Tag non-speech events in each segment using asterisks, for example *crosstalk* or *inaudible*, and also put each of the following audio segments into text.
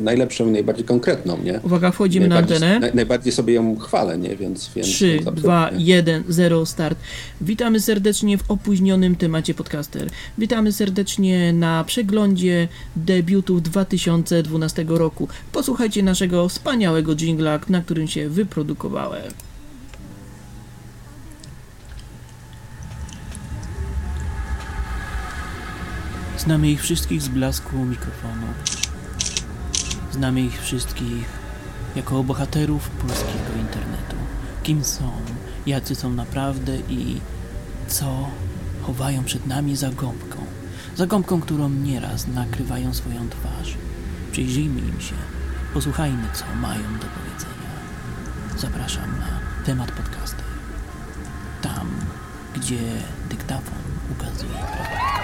najlepszą i najbardziej konkretną, nie? Uwaga, wchodzimy na antenę. Naj, najbardziej sobie ją chwalę, nie? Więc, więc 3, 2, 1, 0, start. Witamy serdecznie w opóźnionym temacie podcaster. Witamy serdecznie na przeglądzie debiutów 2012 roku. Posłuchajcie naszego wspaniałego jingla, na którym się wyprodukowałem. Znamy ich wszystkich z blasku mikrofonu. Znamy ich wszystkich jako bohaterów polskiego internetu. Kim są, jacy są naprawdę i co chowają przed nami za gąbką. Za gąbką, którą nieraz nakrywają swoją twarz. Przyjrzyjmy im się, posłuchajmy, co mają do powiedzenia. Zapraszam na temat podcaster. Tam, gdzie dyktafon ukazuje prawdę.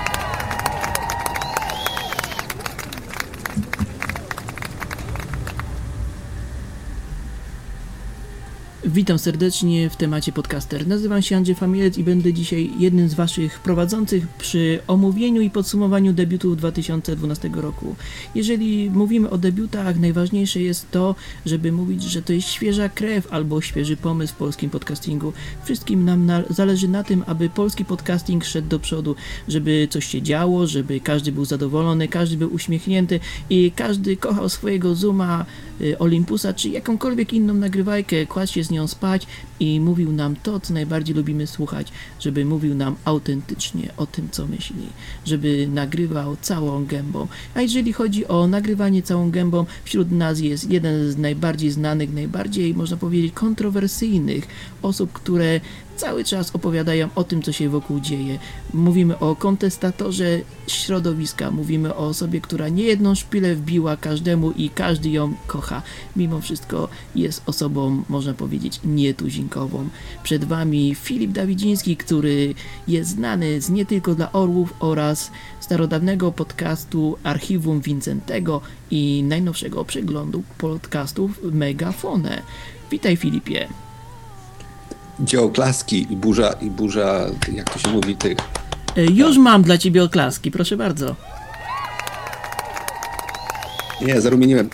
Witam serdecznie w temacie podcaster. Nazywam się Andrzej Familec i będę dzisiaj jednym z Waszych prowadzących przy omówieniu i podsumowaniu debiutów 2012 roku. Jeżeli mówimy o debiutach, najważniejsze jest to, żeby mówić, że to jest świeża krew albo świeży pomysł w polskim podcastingu. Wszystkim nam na, zależy na tym, aby polski podcasting szedł do przodu, żeby coś się działo, żeby każdy był zadowolony, każdy był uśmiechnięty i każdy kochał swojego Zooma, y, Olympusa czy jakąkolwiek inną nagrywajkę, kładł się z nią spać i mówił nam to, co najbardziej lubimy słuchać, żeby mówił nam autentycznie o tym, co myśli, żeby nagrywał całą gębą. A jeżeli chodzi o nagrywanie całą gębą, wśród nas jest jeden z najbardziej znanych, najbardziej, można powiedzieć, kontrowersyjnych osób, które cały czas opowiadają o tym, co się wokół dzieje. Mówimy o kontestatorze środowiska, mówimy o osobie, która nie jedną szpilę wbiła każdemu i każdy ją kocha. Mimo wszystko jest osobą, można powiedzieć, nietuzinkową. Przed Wami Filip Dawidziński, który jest znany z nie tylko dla Orłów oraz starodawnego podcastu Archiwum Wincentego i najnowszego przeglądu podcastów Megafone. Witaj Filipie dzieło klaski i burza, i burza, jak to się mówi, tych... E, już mam dla ciebie oklaski, proszę bardzo. Nie, zarumieniłem.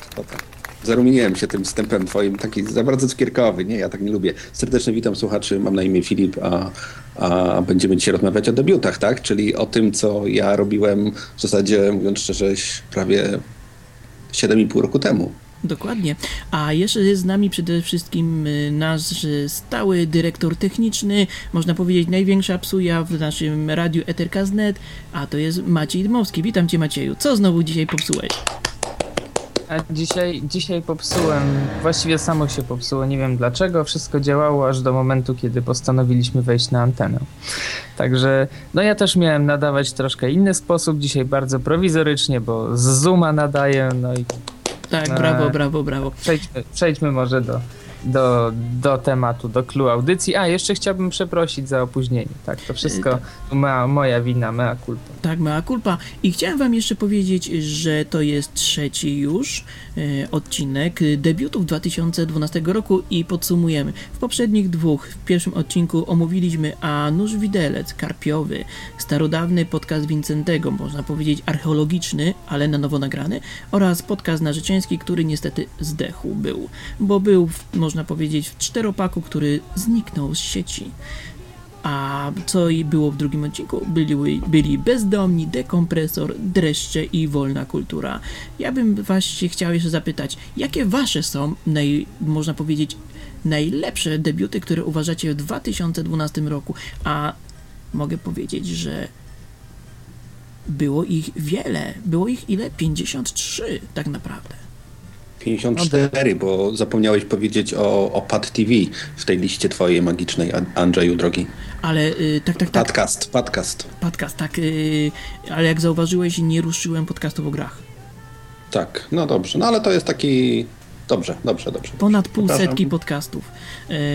Zarumieniłem się tym wstępem twoim, taki za bardzo cukierkowy. Nie, ja tak nie lubię. Serdecznie witam słuchaczy, mam na imię Filip, a, a będziemy dzisiaj rozmawiać o debiutach, tak? Czyli o tym, co ja robiłem w zasadzie, mówiąc szczerze, prawie 7,5 roku temu. Dokładnie. A jeszcze jest z nami przede wszystkim y, nasz stały dyrektor techniczny, można powiedzieć największa psuja w naszym radiu Ethercast.net, a to jest Maciej Dmowski. Witam Cię Macieju. Co znowu dzisiaj popsułeś? A dzisiaj, dzisiaj popsułem, właściwie samo się popsuło, nie wiem dlaczego. Wszystko działało aż do momentu, kiedy postanowiliśmy wejść na antenę. Także, no ja też miałem nadawać troszkę inny sposób, dzisiaj bardzo prowizorycznie, bo z Zooma nadaję, no i tak, brawo, brawo, brawo. Przejdźmy, przejdźmy może do, do, do tematu, do clue audycji. A, jeszcze chciałbym przeprosić za opóźnienie. Tak, to wszystko tak. Mea, moja wina, mea culpa. Tak, mea culpa. I chciałem wam jeszcze powiedzieć, że to jest trzeci już e, odcinek debiutów 2012 roku i podsumujemy. W poprzednich dwóch, w pierwszym odcinku omówiliśmy A Nóż Widelec, Karpiowy, starodawny podcast Wincentego, można powiedzieć archeologiczny, ale na nowo nagrany, oraz podcast narzeczeński, który niestety zdechł był, bo był, może można powiedzieć, w czteropaku, który zniknął z sieci. A co było w drugim odcinku? Byli, byli bezdomni, dekompresor, dreszcze i wolna kultura. Ja bym właśnie chciał jeszcze zapytać, jakie wasze są, naj, można powiedzieć, najlepsze debiuty, które uważacie w 2012 roku? A mogę powiedzieć, że było ich wiele. Było ich ile? 53 tak naprawdę. 54, bo zapomniałeś powiedzieć o, o Pad TV w tej liście twojej magicznej, Andrzeju drogi. Ale y, tak, tak, tak. Podcast, podcast. Podcast, tak. Y, ale jak zauważyłeś, nie ruszyłem podcastów o grach. Tak, no dobrze. No ale to jest taki... Dobrze, dobrze, dobrze. Ponad pół setki podcastów.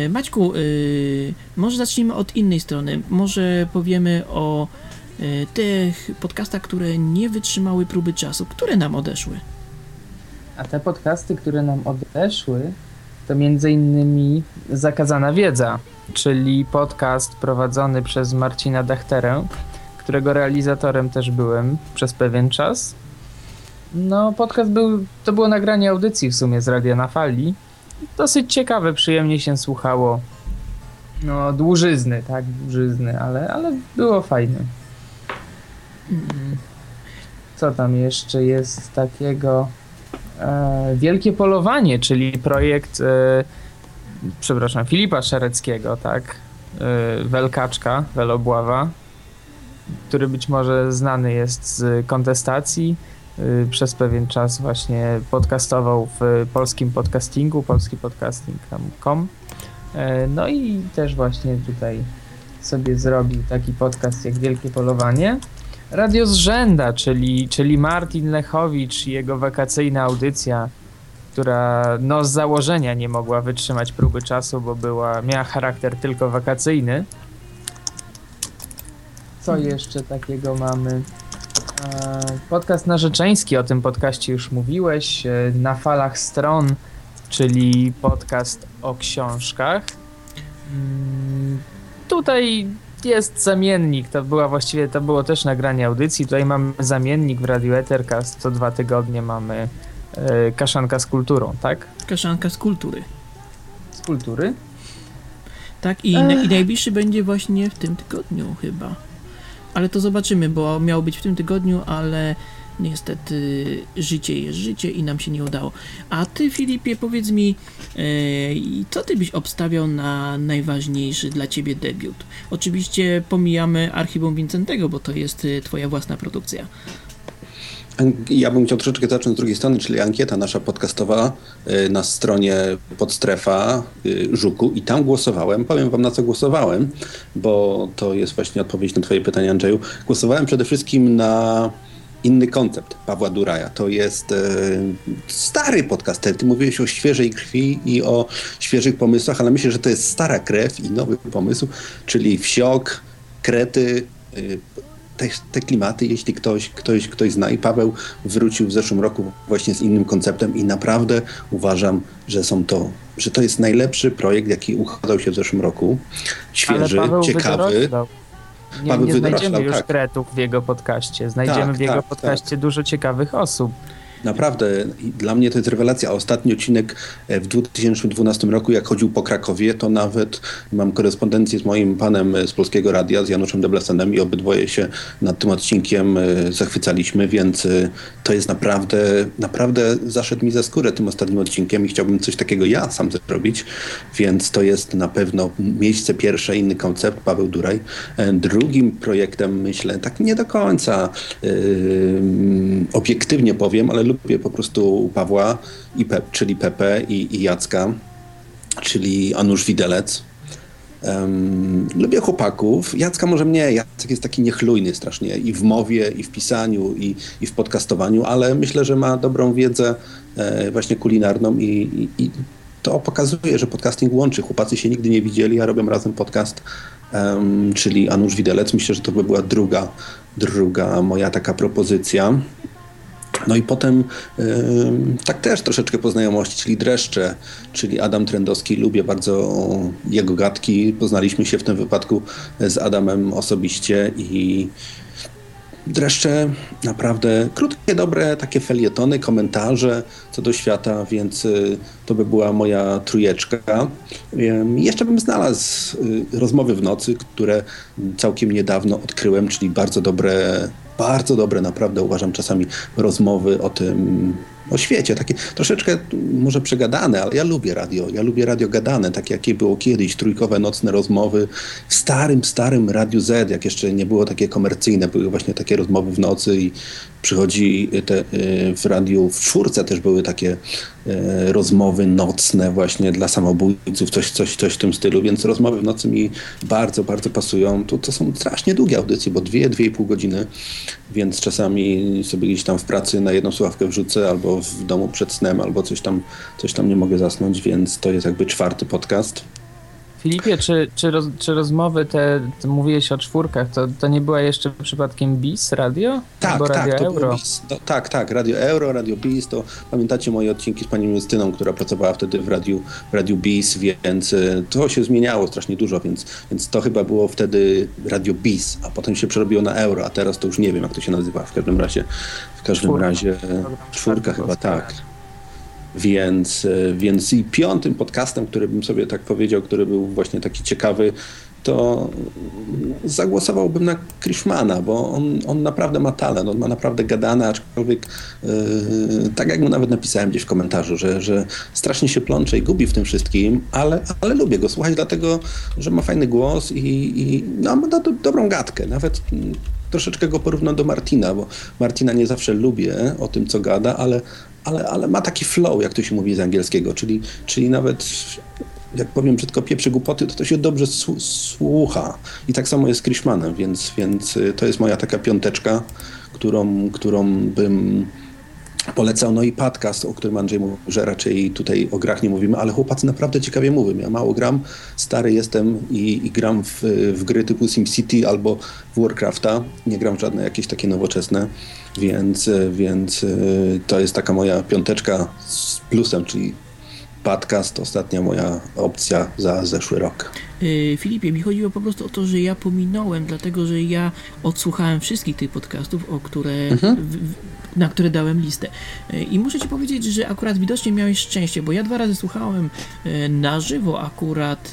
Y, Maćku, może zacznijmy od innej strony. Może powiemy o tych podcastach, które nie wytrzymały próby czasu. Które nam odeszły? A te podcasty, które nam odeszły, to między innymi Zakazana Wiedza, czyli podcast prowadzony przez Marcina Dachterę, którego realizatorem też byłem przez pewien czas. No, podcast był, to było nagranie audycji w sumie z Radia na Fali. Dosyć ciekawe, przyjemnie się słuchało. No, dłużyzny, tak, dłużyzny, ale, ale było fajne. Co tam jeszcze jest takiego? E, Wielkie Polowanie, czyli projekt, e, przepraszam, Filipa Szereckiego, tak? E, Welkaczka, Welobława, który być może znany jest z kontestacji. Przez pewien czas właśnie podcastował w polskim podcastingu, polskipodcasting.com. No i też właśnie tutaj sobie zrobił taki podcast jak Wielkie Polowanie. Radio Zrzęda, czyli, czyli Martin Lechowicz i jego wakacyjna audycja, która no z założenia nie mogła wytrzymać próby czasu, bo była, miała charakter tylko wakacyjny. Co jeszcze takiego mamy? E, Podcast narzeczeński, o tym podcaście już mówiłeś. e, Na falach stron, czyli podcast o książkach. Mm, Tutaj jest zamiennik, to była właściwie, to było też nagranie audycji. Tutaj mamy zamiennik w Radio Ethercast, co dwa tygodnie mamy e, kaszanka z kulturą, tak? Kaszanka z kultury. Z kultury? Tak, i, na, i najbliższy będzie właśnie w tym tygodniu chyba. Ale to zobaczymy, bo miało być w tym tygodniu, ale niestety życie jest życie i nam się nie udało. A ty, Filipie, powiedz mi, e, co ty byś obstawiał na najważniejszy dla ciebie debiut? Oczywiście pomijamy Archiwum Wincentego, bo to jest e, twoja własna produkcja. Ja bym chciał troszeczkę zacząć z drugiej strony, czyli ankieta nasza podcastowa y, na stronie Podstrefa Żuku i tam głosowałem. Powiem wam na co głosowałem, bo to jest właśnie odpowiedź na twoje pytanie, Andrzeju. Głosowałem przede wszystkim na inny koncept Pawła Duraja. To jest e, stary podcast. Ty mówiłeś o świeżej krwi i o świeżych pomysłach, ale myślę, że to jest stara krew i nowy pomysł, czyli wsiok, krety, y, te, te klimaty, jeśli ktoś, ktoś, ktoś zna. I Paweł wrócił w zeszłym roku właśnie z innym konceptem i naprawdę uważam, że są to, że to jest najlepszy projekt, jaki układał się w zeszłym roku. Świeży, ciekawy. Nie, Paweł nie znajdziemy już tak. kretów w jego podcaście. Znajdziemy Tak, w jego tak, podcaście dużo ciekawych osób. Naprawdę, dla mnie to jest rewelacja. Ostatni odcinek e, w 2012 roku, jak chodził po Krakowie, to nawet mam korespondencję z moim panem e, z Polskiego Radia, z Januszem Deblesenem i obydwoje się nad tym odcinkiem e, zachwycaliśmy, więc to jest naprawdę, naprawdę zaszedł mi za skórę tym ostatnim odcinkiem i chciałbym coś takiego ja sam zrobić, więc to jest na pewno miejsce pierwsze, inny koncept, Paweł Duraj. Drugim projektem, myślę, tak nie do końca e, obiektywnie powiem, ale lubię po prostu Pawła, i Pe- czyli Pepe i, i Jacka, czyli Anusz Widelec. Em, lubię chłopaków. Jacka może mnie. Jacek jest taki niechlujny strasznie i w mowie, i w pisaniu, i, i w podcastowaniu, ale myślę, że ma dobrą wiedzę e, właśnie kulinarną i, i, i to pokazuje, że podcasting łączy. Chłopacy się nigdy nie widzieli, a robią razem podcast, em, czyli Anusz Widelec. Myślę, że to by była druga, druga moja taka propozycja. No i potem ym, tak też troszeczkę po znajomości, czyli Dreszcze, czyli Adam Trendowski. Lubię bardzo jego gadki. Poznaliśmy się w tym wypadku z Adamem osobiście i Dreszcze naprawdę krótkie, dobre takie felietony, komentarze co do świata, więc y, to by była moja trójeczka. Jeszcze bym znalazł y, rozmowy w nocy, które całkiem niedawno odkryłem, czyli bardzo dobre, bardzo dobre naprawdę uważam czasami rozmowy o tym, o świecie, takie troszeczkę może przegadane, ale ja lubię radio, ja lubię radio gadane, takie jakie było kiedyś, trójkowe nocne rozmowy w starym, starym Radiu Z, jak jeszcze nie było takie komercyjne, były właśnie takie rozmowy w nocy i przychodzi te, y, w radiu w czwórce też były takie y, rozmowy nocne właśnie dla samobójców, coś, coś, coś w tym stylu, więc rozmowy w nocy mi bardzo, bardzo pasują. To, to są strasznie długie audycje, bo dwie, dwie i pół godziny, więc czasami sobie gdzieś tam w pracy na jedną słuchawkę wrzucę, albo w domu przed snem, albo coś tam, coś tam nie mogę zasnąć, więc to jest jakby czwarty podcast. Filipie, czy, czy, roz, czy rozmowy te, te, mówiłeś o czwórkach, to, to nie była jeszcze przypadkiem BIS radio? Tak, Albo tak, radio to Euro? BIS. No, tak, tak, Radio Euro, Radio BIS, to pamiętacie moje odcinki z panią Justyną, która pracowała wtedy w Radiu, w radiu BIS, więc y, to się zmieniało strasznie dużo, więc, więc to chyba było wtedy Radio BIS, a potem się przerobiło na Euro, a teraz to już nie wiem, jak to się nazywa, w każdym razie, w każdym Czwórka. razie czwórka chyba, tak. Więc, y, więc i piątym podcastem, który bym sobie tak powiedział, który był właśnie taki ciekawy, to zagłosowałbym na Krishmana, bo on, on naprawdę ma talent, on ma naprawdę gadane, aczkolwiek yy, tak jak mu nawet napisałem gdzieś w komentarzu, że, że strasznie się plącze i gubi w tym wszystkim, ale, ale lubię go słuchać, dlatego, że ma fajny głos i, i no, ma do, dobrą gadkę. Nawet mm, troszeczkę go porównam do Martina, bo Martina nie zawsze lubię o tym, co gada, ale, ale, ale ma taki flow, jak to się mówi z angielskiego, czyli, czyli nawet jak powiem brzydko pieprzy głupoty, to to się dobrze słucha. I tak samo jest z Krishmanem, więc, więc y, to jest moja taka piąteczka, którą, którą bym polecał. No i podcast, o którym Andrzej mówił, że raczej tutaj o grach nie mówimy, ale chłopacy naprawdę ciekawie mówią. Ja mało gram, stary jestem i, i gram w, w gry typu SimCity albo w Warcrafta. Nie gram w żadne jakieś takie nowoczesne, więc, więc y, to jest taka moja piąteczka z plusem, czyli podcast, ostatnia moja opcja za zeszły rok. Yy, Filipie, mi chodziło po prostu o to, że ja pominąłem, dlatego że ja odsłuchałem wszystkich tych podcastów, o które, Mhm. w, na które dałem listę. Yy, I muszę ci powiedzieć, że akurat widocznie miałeś szczęście, bo ja dwa razy słuchałem yy, na żywo akurat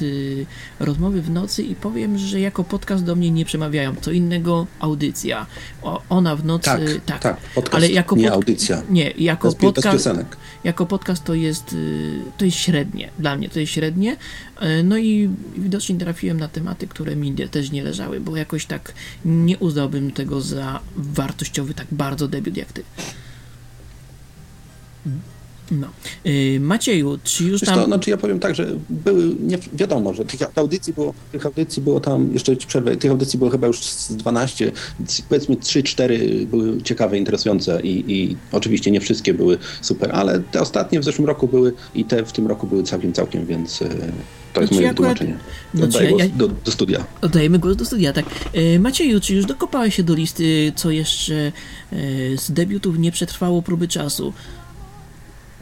rozmowy w nocy i powiem, że jako podcast do mnie nie przemawiają. Co innego audycja. O, ona w nocy. Tak, tak. tak, podcast, ale jako nie pod- audycja. Nie, jako podcast jako podcast to jest, y, to jest średnie. Dla mnie to jest średnie. Y, No i widocznie trafiłem na tematy, które mi też nie leżały, bo jakoś tak nie uznałbym tego za wartościowy tak bardzo debiut jak ty. No. Y, Macieju, czy już tam... to, znaczy ja powiem tak, że były, nie wiadomo, że tych audycji było, tych audycji było tam, jeszcze ci przerwę, tych audycji było chyba już z 12, powiedzmy 3-4 były ciekawe, interesujące i, i oczywiście nie wszystkie były super, ale te ostatnie w zeszłym roku były i te w tym roku były całkiem, całkiem, więc e, to jest Znaczy, moje akurat- wytłumaczenie. znaczy, Oddaję głos ja- do, do studia. Oddajemy głos do studia, tak. Y, Macieju, czy już dokopałeś się do listy, co jeszcze y, z debiutów nie przetrwało próby czasu?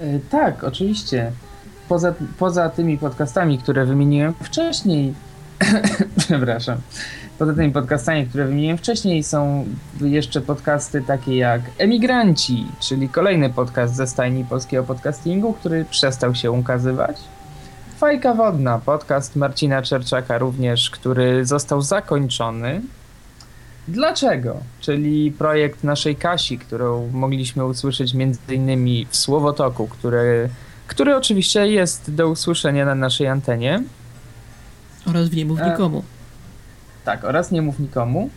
E, Tak, oczywiście. Poza, poza tymi podcastami, które wymieniłem wcześniej, *coughs* przepraszam, poza tymi podcastami, które wymieniłem wcześniej, są jeszcze podcasty takie jak Emigranci, czyli kolejny podcast ze stajni polskiego podcastingu, który przestał się ukazywać. Fajka Wodna, podcast Marcina Czerczaka również, który został zakończony. Dlaczego? Czyli projekt naszej Kasi, którą mogliśmy usłyszeć m.in. w Słowotoku, który, który oczywiście jest do usłyszenia na naszej antenie. Oraz w Nie mów E, nikomu. Tak, oraz nie mów nikomu.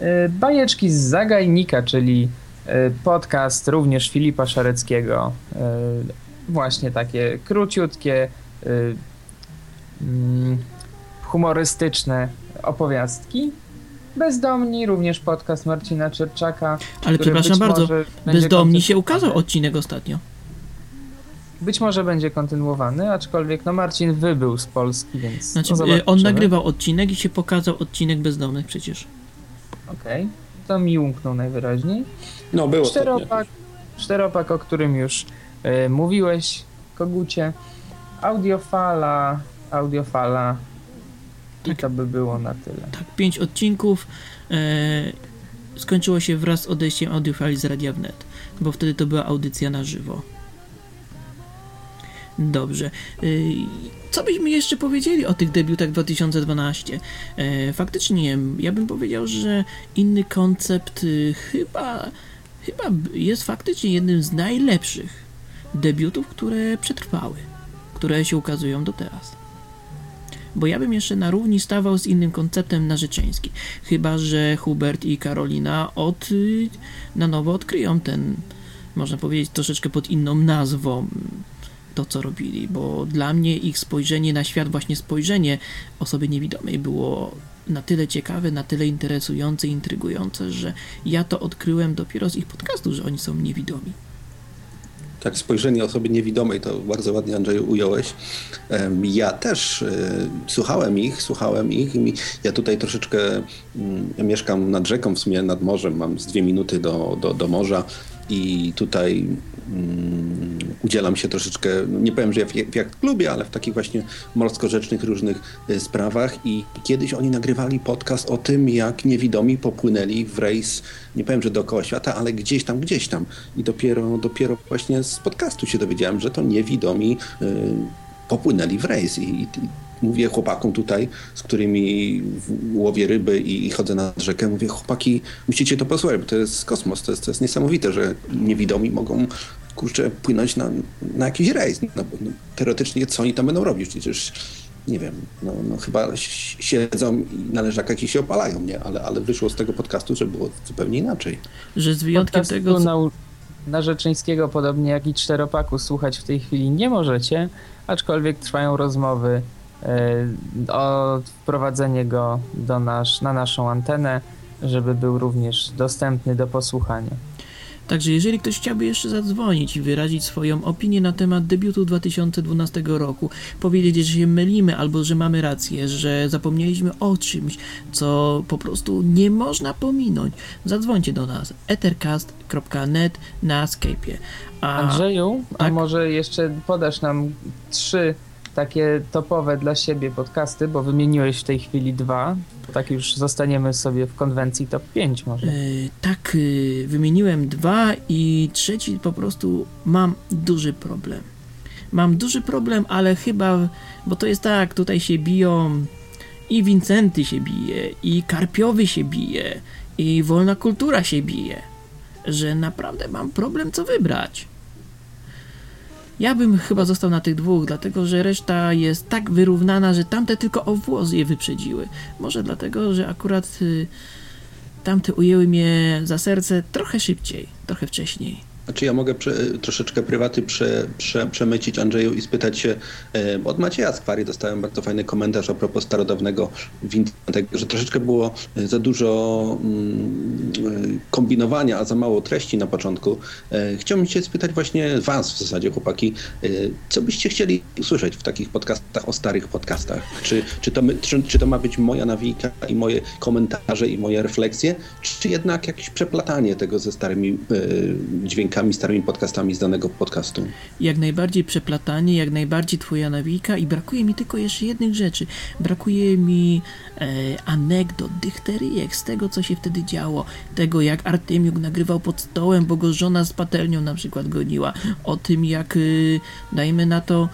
Y, Bajeczki z Zagajnika, czyli y, podcast również Filipa Szareckiego. Właśnie takie króciutkie, mm, humorystyczne opowiastki. Bezdomni, również podcast Marcina Czerczaka. Ale przepraszam bardzo, Bezdomni się ukazał odcinek ostatnio. Być może będzie kontynuowany, aczkolwiek no Marcin wybył z Polski, więc Znaczy, no, y, zobaczymy. on nagrywał odcinek i się pokazał odcinek bezdomnych przecież. Okej, to mi umknął najwyraźniej. No było Czteropak, czteropak, o którym już e, mówiłeś, Kogucie. Audiofala, audiofala. I by było na tyle. Tak, pięć odcinków e, skończyło się wraz z odejściem audiofali z Radia Wnet, bo wtedy to była audycja na żywo. Dobrze. Y, Co byśmy jeszcze powiedzieli o tych debiutach 2012? E, Faktycznie, ja bym powiedział, że inny koncept y, chyba, chyba jest faktycznie jednym z najlepszych debiutów, które przetrwały, które się ukazują do teraz. Bo ja bym jeszcze na równi stawał z innym konceptem narzeczeński. Chyba, że Hubert i Karolina od, y, na nowo odkryją ten, można powiedzieć, troszeczkę pod inną nazwą to, co robili, bo dla mnie ich spojrzenie na świat, właśnie spojrzenie osoby niewidomej było na tyle ciekawe, na tyle interesujące, intrygujące, że ja to odkryłem dopiero z ich podcastu, że oni są niewidomi. Tak, spojrzenie osoby niewidomej to bardzo ładnie Andrzeju ująłeś. Ja też e, słuchałem ich, słuchałem ich ja tutaj troszeczkę mm, mieszkam nad rzeką, w sumie nad morzem, mam z dwie minuty do, do, do morza i tutaj um, udzielam się troszeczkę, nie powiem, że w jak klubie, ale w takich właśnie morsko-rzecznych różnych y, sprawach. I kiedyś oni nagrywali podcast o tym, jak niewidomi popłynęli w rejs, nie powiem, że dookoła świata, ale gdzieś tam, gdzieś tam. I dopiero, dopiero właśnie z podcastu się dowiedziałem, że to niewidomi y, popłynęli w rejs. I, i mówię chłopakom tutaj, z którymi łowię ryby i, i, chodzę na rzekę, mówię, chłopaki, musicie to posłuchać, bo to jest kosmos, to jest, to jest niesamowite, że niewidomi mogą, kurczę, płynąć na, na jakiś rejs. No, no, teoretycznie co oni tam będą robić? Przecież nie wiem, no, no chyba siedzą i na leżakach i się opalają, nie? Ale, ale wyszło z tego podcastu, że było zupełnie inaczej. Że z wyjątkiem Podcastu tego... Co... Na, na Rzeczyńskiego, podobnie jak i Czteropaku, słuchać w tej chwili nie możecie, aczkolwiek trwają rozmowy E, o wprowadzenie go do nasz, na naszą antenę, żeby był również dostępny do posłuchania. Także jeżeli ktoś chciałby jeszcze zadzwonić i wyrazić swoją opinię na temat debiutu 2012 roku, powiedzieć, że się mylimy albo że mamy rację, że zapomnieliśmy o czymś, co po prostu nie można pominąć, zadzwońcie do nas ethercast.net na Skype'ie. A... Andrzeju, tak? a może jeszcze podasz nam trzy takie topowe dla siebie podcasty, bo wymieniłeś w tej chwili dwa. Tak już zostaniemy sobie w konwencji top 5 może. Yy, tak, yy, wymieniłem dwa i trzeci po prostu mam duży problem. Mam duży problem, ale chyba, bo to jest tak, tutaj się biją i Wincenty się bije, i Karpiowy się bije, i Wolna Kultura się bije, że naprawdę mam problem co wybrać. Ja bym chyba został na tych dwóch, dlatego że reszta jest tak wyrównana, że tamte tylko o włos je wyprzedziły. Może dlatego, że akurat y, tamte ujęły mnie za serce trochę szybciej, trochę wcześniej. Znaczy ja mogę prze, troszeczkę prywaty prze, prze, przemycić Andrzeju i spytać się, e, od Macieja Skwary dostałem bardzo fajny komentarz a propos starodawnego Wintego, że troszeczkę było e, za dużo mm, e, kombinowania, a za mało treści na początku. Chciałbym się spytać właśnie was w zasadzie, chłopaki, co byście chcieli usłyszeć w takich podcastach o starych podcastach? Czy, czy, to, czy, czy to ma być moja nawika i moje komentarze i moje refleksje, czy jednak jakieś przeplatanie tego ze starymi dźwiękami dźwiękami, starymi podcastami z danego podcastu. Jak najbardziej przeplatanie, jak najbardziej twoja nawika i brakuje mi tylko jeszcze jednych rzeczy. Brakuje mi e, anegdot, dykteryjek z tego, co się wtedy działo. Tego, jak Artemiuk nagrywał pod stołem, bo go żona z patelnią na przykład goniła. O tym, jak, y, dajmy na to,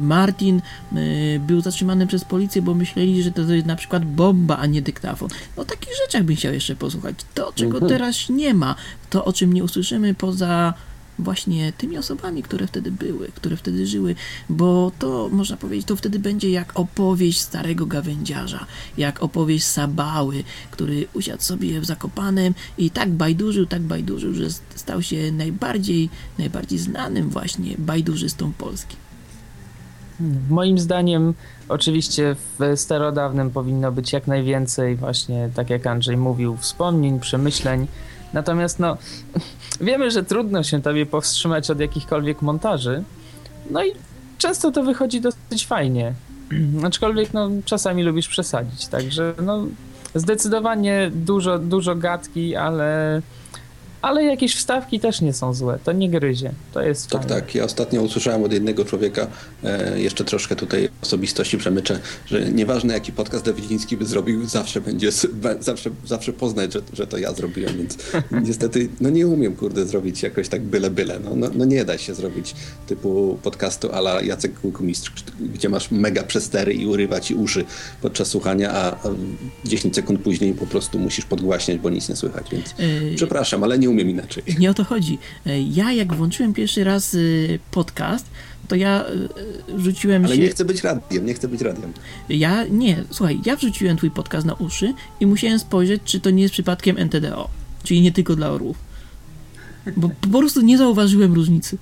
Martin y, był zatrzymany przez policję, bo myśleli, że to jest na przykład bomba, a nie dyktafon. O takich rzeczach bym chciał jeszcze posłuchać. To, czego mhm. teraz nie ma, to o czym nie usłyszymy poza właśnie tymi osobami, które wtedy były, które wtedy żyły, bo to można powiedzieć, to wtedy będzie jak opowieść starego gawędziarza, jak opowieść Sabały, który usiadł sobie w Zakopanem i tak bajdurzył, tak bajdurzył, że stał się najbardziej, najbardziej znanym właśnie bajdurzystą Polski. Moim zdaniem, oczywiście w starodawnym powinno być jak najwięcej, właśnie tak jak Andrzej mówił, wspomnień, przemyśleń, Natomiast no, *laughs* wiemy, że trudno się tobie powstrzymać od jakichkolwiek montaży. No i często to wychodzi dosyć fajnie. *clears throat* Aczkolwiek no, czasami lubisz przesadzić, także no, zdecydowanie dużo, dużo gadki, ale ale jakieś wstawki też nie są złe, to nie gryzie, to jest Tak, fajne. tak, ja ostatnio usłyszałem od jednego człowieka, e, jeszcze troszkę tutaj osobistości przemyczę, że nieważne jaki podcast Dawidziński by zrobił, zawsze będzie, zawsze, zawsze poznać, że, że to ja zrobiłem, więc *laughs* niestety, no nie umiem, kurde, zrobić jakoś tak byle byle, no, no, no nie da się zrobić typu podcastu ala Jacek Kulkumistrz, gdzie masz mega przestery i urywać i uszy podczas słuchania, a 10 sekund później po prostu musisz podgłaśniać, bo nic nie słychać, więc przepraszam, ale nie umiem inaczej. Nie o to chodzi. E, ja jak włączyłem pierwszy raz e, podcast, to ja e, wrzuciłem Ale się... nie chcę być radiem, nie chcę być radiem. Ja, nie, słuchaj, ja wrzuciłem twój podcast na uszy i musiałem spojrzeć, czy to nie jest przypadkiem NTDO, czyli nie tylko dla orłów. Bo po prostu nie zauważyłem różnicy.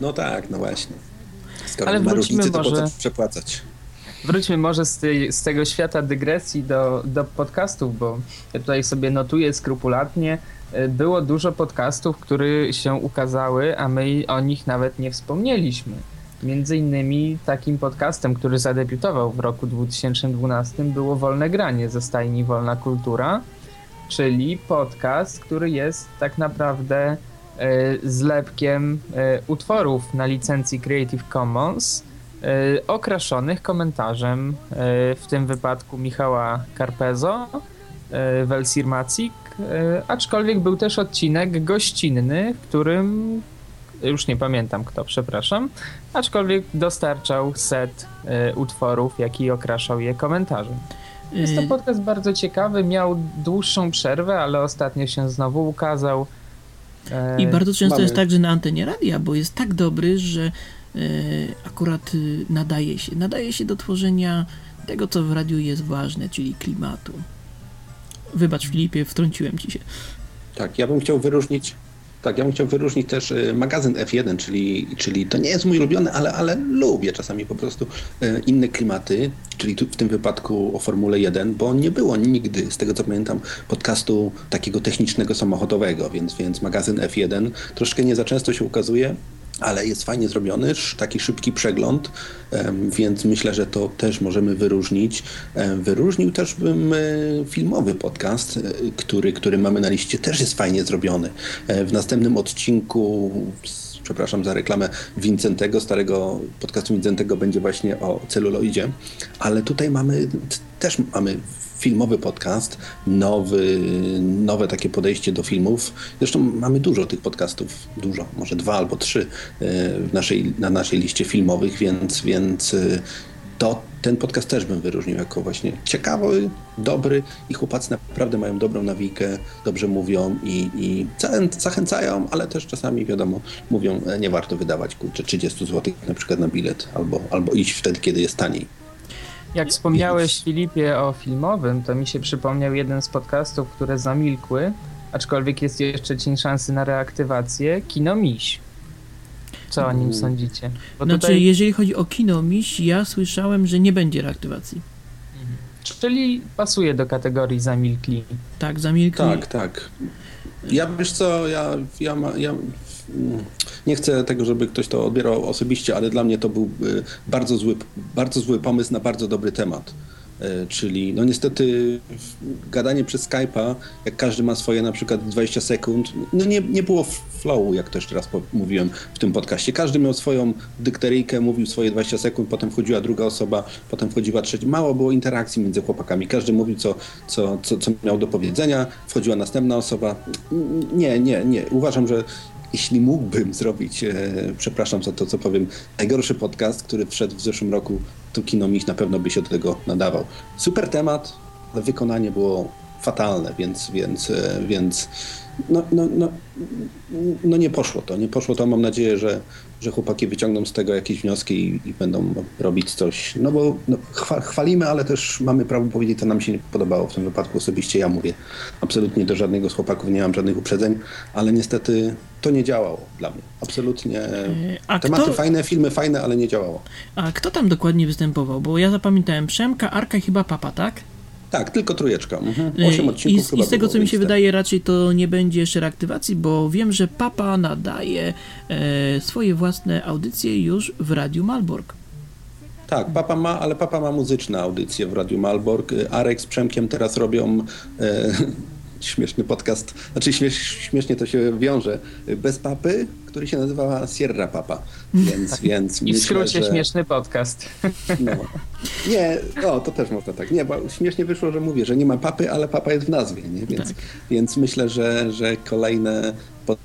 No tak, no właśnie. Skoro Ale nie ma różnicy, to może... po co przepłacać? wróćmy może z, tej, z tego świata dygresji do, do podcastów, bo ja tutaj sobie notuję skrupulatnie. E, było dużo podcastów, które się ukazały, a my o nich nawet nie wspomnieliśmy. Między innymi takim podcastem, który zadebiutował w roku 2012 było Wolne Granie ze stajni Wolna Kultura, czyli podcast, który jest tak naprawdę e, zlepkiem e, utworów na licencji Creative Commons, okraszonych komentarzem, w tym wypadku Michała Carpezo, Welsir Macik, aczkolwiek był też odcinek gościnny, w którym już nie pamiętam kto, przepraszam, aczkolwiek dostarczał set y, utworów, jak i okraszał je komentarzem. Jest to podcast bardzo ciekawy, miał dłuższą przerwę, ale ostatnio się znowu ukazał. I bardzo często Mamy. jest tak, że na antenie radia, bo jest tak dobry, że akurat y, nadaje się. Nadaje się do tworzenia tego, co w radiu jest ważne, czyli klimatu. Wybacz Filipie, wtrąciłem ci się. Tak, ja bym chciał wyróżnić tak, ja bym chciał wyróżnić też y, magazyn F1, czyli, czyli to nie jest mój ulubiony, ale, ale lubię czasami po prostu y, inne klimaty, czyli tu, w tym wypadku o Formule 1, bo nie było nigdy, z tego co pamiętam, podcastu takiego technicznego, samochodowego, więc, więc magazyn F1 troszkę nie za często się ukazuje, ale jest fajnie zrobiony, taki szybki przegląd, więc myślę, że to też możemy wyróżnić. Wyróżnił też bym e, filmowy podcast, e, który, który mamy na liście, też jest fajnie zrobiony. E, w następnym odcinku przepraszam za reklamę Vincentego, starego podcastu Vincentego będzie właśnie o celuloidzie, ale tutaj mamy, też mamy filmowy podcast, nowy, nowe takie podejście do filmów. Zresztą mamy dużo tych podcastów, dużo, może dwa albo trzy e, w naszej, na naszej liście filmowych, więc, więc e, to ten podcast też bym wyróżnił jako właśnie ciekawy, dobry i chłopacy naprawdę mają dobrą nawikę, dobrze mówią i, i zachęcają, ale też czasami wiadomo, mówią, e, nie warto wydawać kurczę 30 zł na przykład na bilet albo, albo iść wtedy, kiedy jest taniej. Jak wspomniałeś, Filipie, o filmowym, to mi się przypomniał jeden z podcastów, które zamilkły, aczkolwiek jest jeszcze cień szansy na reaktywację. Kino Miś. Co o nim sądzicie? Bo znaczy, tutaj... jeżeli chodzi o Kino Miś, ja słyszałem, że nie będzie reaktywacji. Mhm. Czyli pasuje do kategorii zamilkli. Tak, zamilkli. Tak, tak. Ja wiesz co, ja, ja, ma, ja nie chcę tego, żeby ktoś to odbierał osobiście, ale dla mnie to był y, bardzo zły, bardzo zły pomysł na bardzo dobry temat. Y, czyli no niestety gadanie przez Skype'a, jak każdy ma swoje na przykład 20 sekund, no nie, nie było flowu, jak to jeszcze raz mówiłem w tym podcaście. Każdy miał swoją dykteryjkę, mówił swoje 20 sekund, potem wchodziła druga osoba, potem wchodziła trzecia. Mało było interakcji między chłopakami. Każdy mówił, co, co, co, co miał do powiedzenia, wchodziła następna osoba. Nie, nie, nie. Uważam, że jeśli mógłbym zrobić, e, przepraszam za to, co powiem, najgorszy podcast, który wszedł w zeszłym roku, to Kino Mich na pewno by się do tego nadawał. Super temat, ale wykonanie było fatalne, więc, więc, e, więc no, no, no, no nie poszło to. Nie poszło to. Mam nadzieję, że, że chłopaki wyciągną z tego jakieś wnioski i, i będą robić coś. No bo no, chwalimy, ale też mamy prawo powiedzieć, co nam się nie podobało. W tym wypadku osobiście ja mówię. Absolutnie do żadnego z chłopaków nie mam żadnych uprzedzeń, ale niestety to nie działało dla mnie. Absolutnie. A Tematy kto... fajne, filmy fajne, ale nie działało. A kto tam dokładnie występował? Bo ja zapamiętałem Przemka, Arka i chyba Papa, tak? Tak, tylko trójeczka. Mhm. Osiem odcinków I, I z tego, co mi się wydaje, raczej to nie będzie jeszcze reaktywacji, bo wiem, że Papa nadaje e, swoje własne audycje już w Radiu Malbork. Tak, papa ma, ale papa ma muzyczne audycje w Radiu Malbork. Arek z Przemkiem teraz robią e, *laughs* śmieszny podcast, znaczy śmiesz, śmiesznie to się wiąże, bez papy, który się nazywa Sierra Papa, więc, tak. więc I w myślę, skrócie że... śmieszny podcast. No. Nie, no to też można tak, nie, bo śmiesznie wyszło, że mówię, że nie ma papy, ale papa jest w nazwie, nie? Więc, tak. więc myślę, że, że kolejne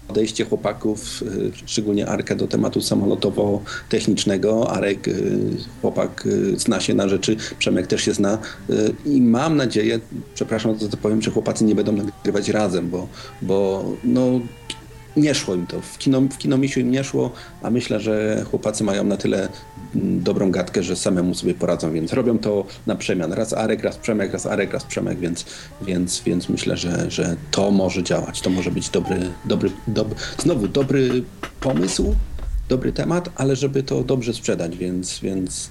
podejście chłopaków, y, szczególnie Arka do tematu samolotowo-technicznego. Arek, y, chłopak, y, zna się na rzeczy, Przemek też się zna i mam nadzieję, przepraszam za to powiem, że chłopacy nie będą nagrywać razem, bo, bo no, nie szło im to. W, kino, w kinomisiu im nie szło, a myślę, że chłopacy mają na tyle mm, dobrą gadkę, że samemu sobie poradzą, więc robią to na przemian. Raz Arek, raz Przemek, raz Arek, raz Przemek, więc, więc, więc myślę, że, że to może działać. To może być dobry, dobry, dobry, znowu dobry pomysł, dobry temat, ale żeby to dobrze sprzedać, więc, więc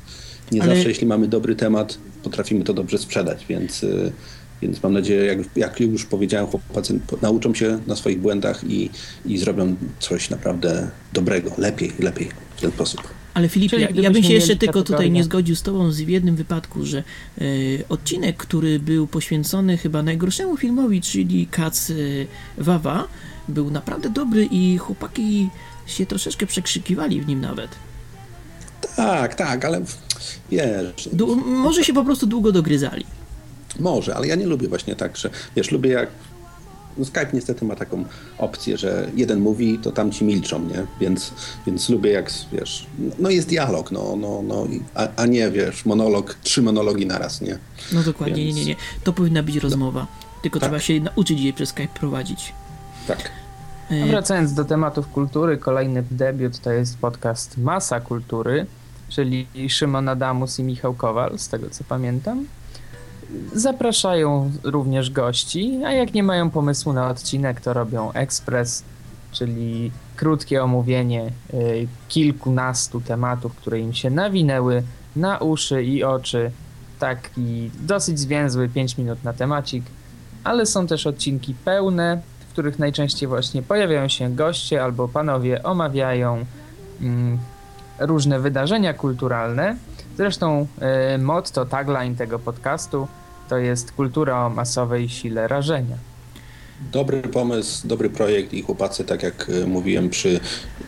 nie Ale- zawsze jeśli mamy dobry temat, potrafimy to dobrze sprzedać, więc, y, więc mam nadzieję, jak, jak już powiedziałem, chłopacy nauczą się na swoich błędach i, i zrobią coś naprawdę dobrego, lepiej, lepiej w ten sposób. Ale Filip, ja, ja bym się jeszcze tylko tutaj nie zgodził z tobą w jednym wypadku, że e, odcinek, który był poświęcony chyba najgorszemu filmowi, czyli Kac e, Wawa, był naprawdę dobry i chłopaki się troszeczkę przekrzykiwali w nim nawet. Tak, tak, ale wiesz, Du- może się po prostu długo dogryzali. Może, ale ja nie lubię właśnie tak, że wiesz, lubię jak. No Skype niestety ma taką opcję, że jeden mówi, to tamci milczą, nie? Więc, więc lubię jak, wiesz, no jest dialog, no, no, no, a, a nie, wiesz, monolog, trzy monologi naraz, nie? No dokładnie, nie, nie, nie. To powinna być rozmowa. Tylko Tak. trzeba się nauczyć jej przez Skype prowadzić. Tak. E, A Wracając do tematów kultury, kolejny debiut to jest podcast Masa Kultury, czyli Szymon Adamus i Michał Kowal, z tego co pamiętam. Zapraszają również gości, a jak nie mają pomysłu na odcinek, to robią ekspres, czyli krótkie omówienie y, kilkunastu tematów, które im się nawinęły na uszy i oczy. Taki dosyć zwięzły 5 minut na temacik, ale są też odcinki pełne, w których najczęściej właśnie pojawiają się goście albo panowie omawiają mm, różne wydarzenia kulturalne. Zresztą y, motto, tagline tego podcastu to jest kultura o masowej sile rażenia. Dobry pomysł, dobry projekt i chłopacy, tak jak y, mówiłem przy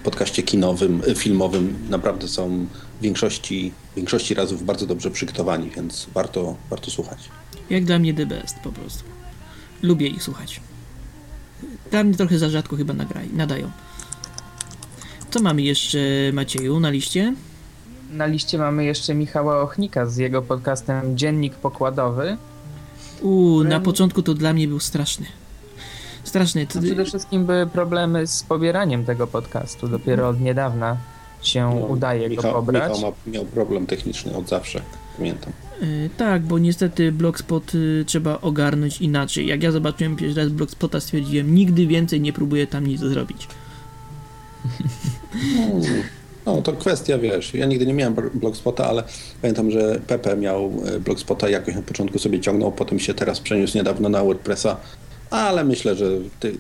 podcaście kinowym, y, filmowym, naprawdę są w większości, większości razów bardzo dobrze przygotowani, więc warto, warto słuchać. Jak dla mnie the best po prostu. Lubię ich słuchać. Dla mnie trochę za rzadko chyba nagraj, nadają. Co mamy jeszcze, Macieju, na liście? Na liście mamy jeszcze Michała Ochnika z jego podcastem Dziennik Pokładowy. Uuu, na początku to dla mnie był straszny. Straszny. To, przede wszystkim były problemy z pobieraniem tego podcastu. Dopiero od niedawna się No, udaje go Michał, pobrać. Michał ma, miał problem techniczny od zawsze, pamiętam. y, tak, bo niestety Blogspot y, trzeba ogarnąć inaczej. Jak ja zobaczyłem pierwszy raz Blogspota, stwierdziłem, nigdy więcej nie próbuję tam nic zrobić. No, to kwestia, wiesz, ja nigdy nie miałem bl- blogspota, ale pamiętam, że Pepe miał e, blogspota jakoś na początku sobie ciągnął, potem się teraz przeniósł niedawno na WordPressa, ale myślę, że ty,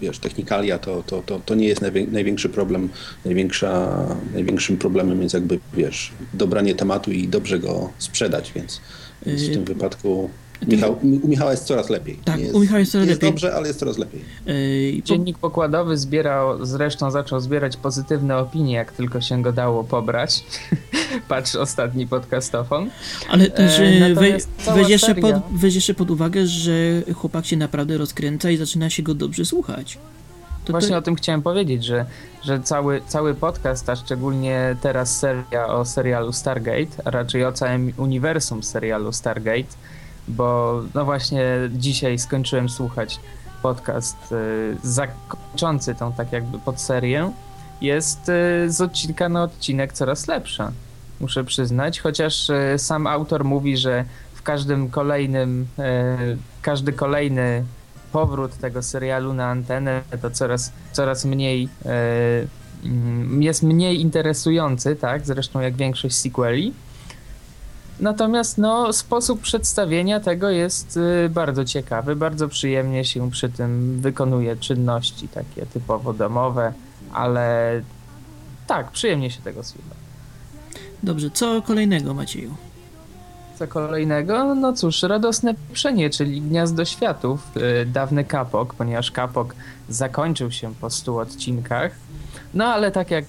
wiesz, technikalia to, to, to, to nie jest najwię- największy problem. Największa, największym problemem jest jakby, wiesz, dobranie tematu i dobrze go sprzedać, więc, więc w tym wypadku ty- Michał, u Michała jest coraz lepiej. Tak, jest, u Michała jest coraz nie lepiej. Jest dobrze, ale jest coraz lepiej. Y, po- Dziennik pokładowy zbierał, zresztą zaczął zbierać pozytywne opinie, jak tylko się go dało pobrać. *laughs* Patrz ostatni podcastofon. Ale też E, e, natomiast cała weź, jeszcze pod, seria- weź jeszcze pod uwagę, że chłopak się naprawdę rozkręca i zaczyna się go dobrze słuchać. To Właśnie o tym chciałem powiedzieć, że, że cały, cały podcast, a szczególnie teraz seria o serialu Stargate, a raczej o całym uniwersum serialu Stargate, bo no właśnie dzisiaj skończyłem słuchać podcast y, zakończący tą tak jakby podserię, jest y, z odcinka na odcinek coraz lepsza. Muszę przyznać, chociaż y, sam autor mówi, że w każdym kolejnym, y, każdy kolejny powrót tego serialu na antenę to coraz, coraz mniej e, mm, jest mniej interesujący, tak? Zresztą jak większość sequeli. Natomiast no, sposób przedstawienia tego jest y, bardzo ciekawy, bardzo przyjemnie się przy tym wykonuje czynności takie typowo domowe, ale tak, przyjemnie się tego słucha. Dobrze, co kolejnego Macieju? Co kolejnego? No cóż, radosne pieprzenie, czyli Gniazdo Światów, yy, dawny kapok, ponieważ kapok zakończył się po 100 odcinkach. No ale tak jak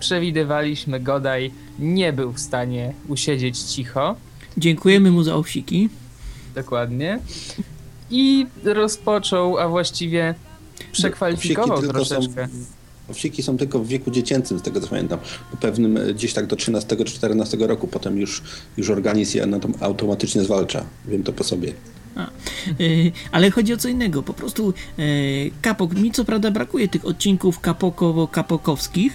przewidywaliśmy, Godaj nie był w stanie usiedzieć cicho, Dziękujemy mu za owsiki. dokładnie, i rozpoczął, a właściwie przekwalifikował Owsiki tylko są- troszeczkę. Owsiki są tylko w wieku dziecięcym, z tego co pamiętam. Po pewnym e, gdzieś tak do 13-14 roku, potem już, już organizm je autom- automatycznie zwalcza. Wiem to po sobie. Y, ale chodzi o co innego. Po prostu y, kapok, mi co prawda brakuje tych odcinków kapokowo-kapokowskich,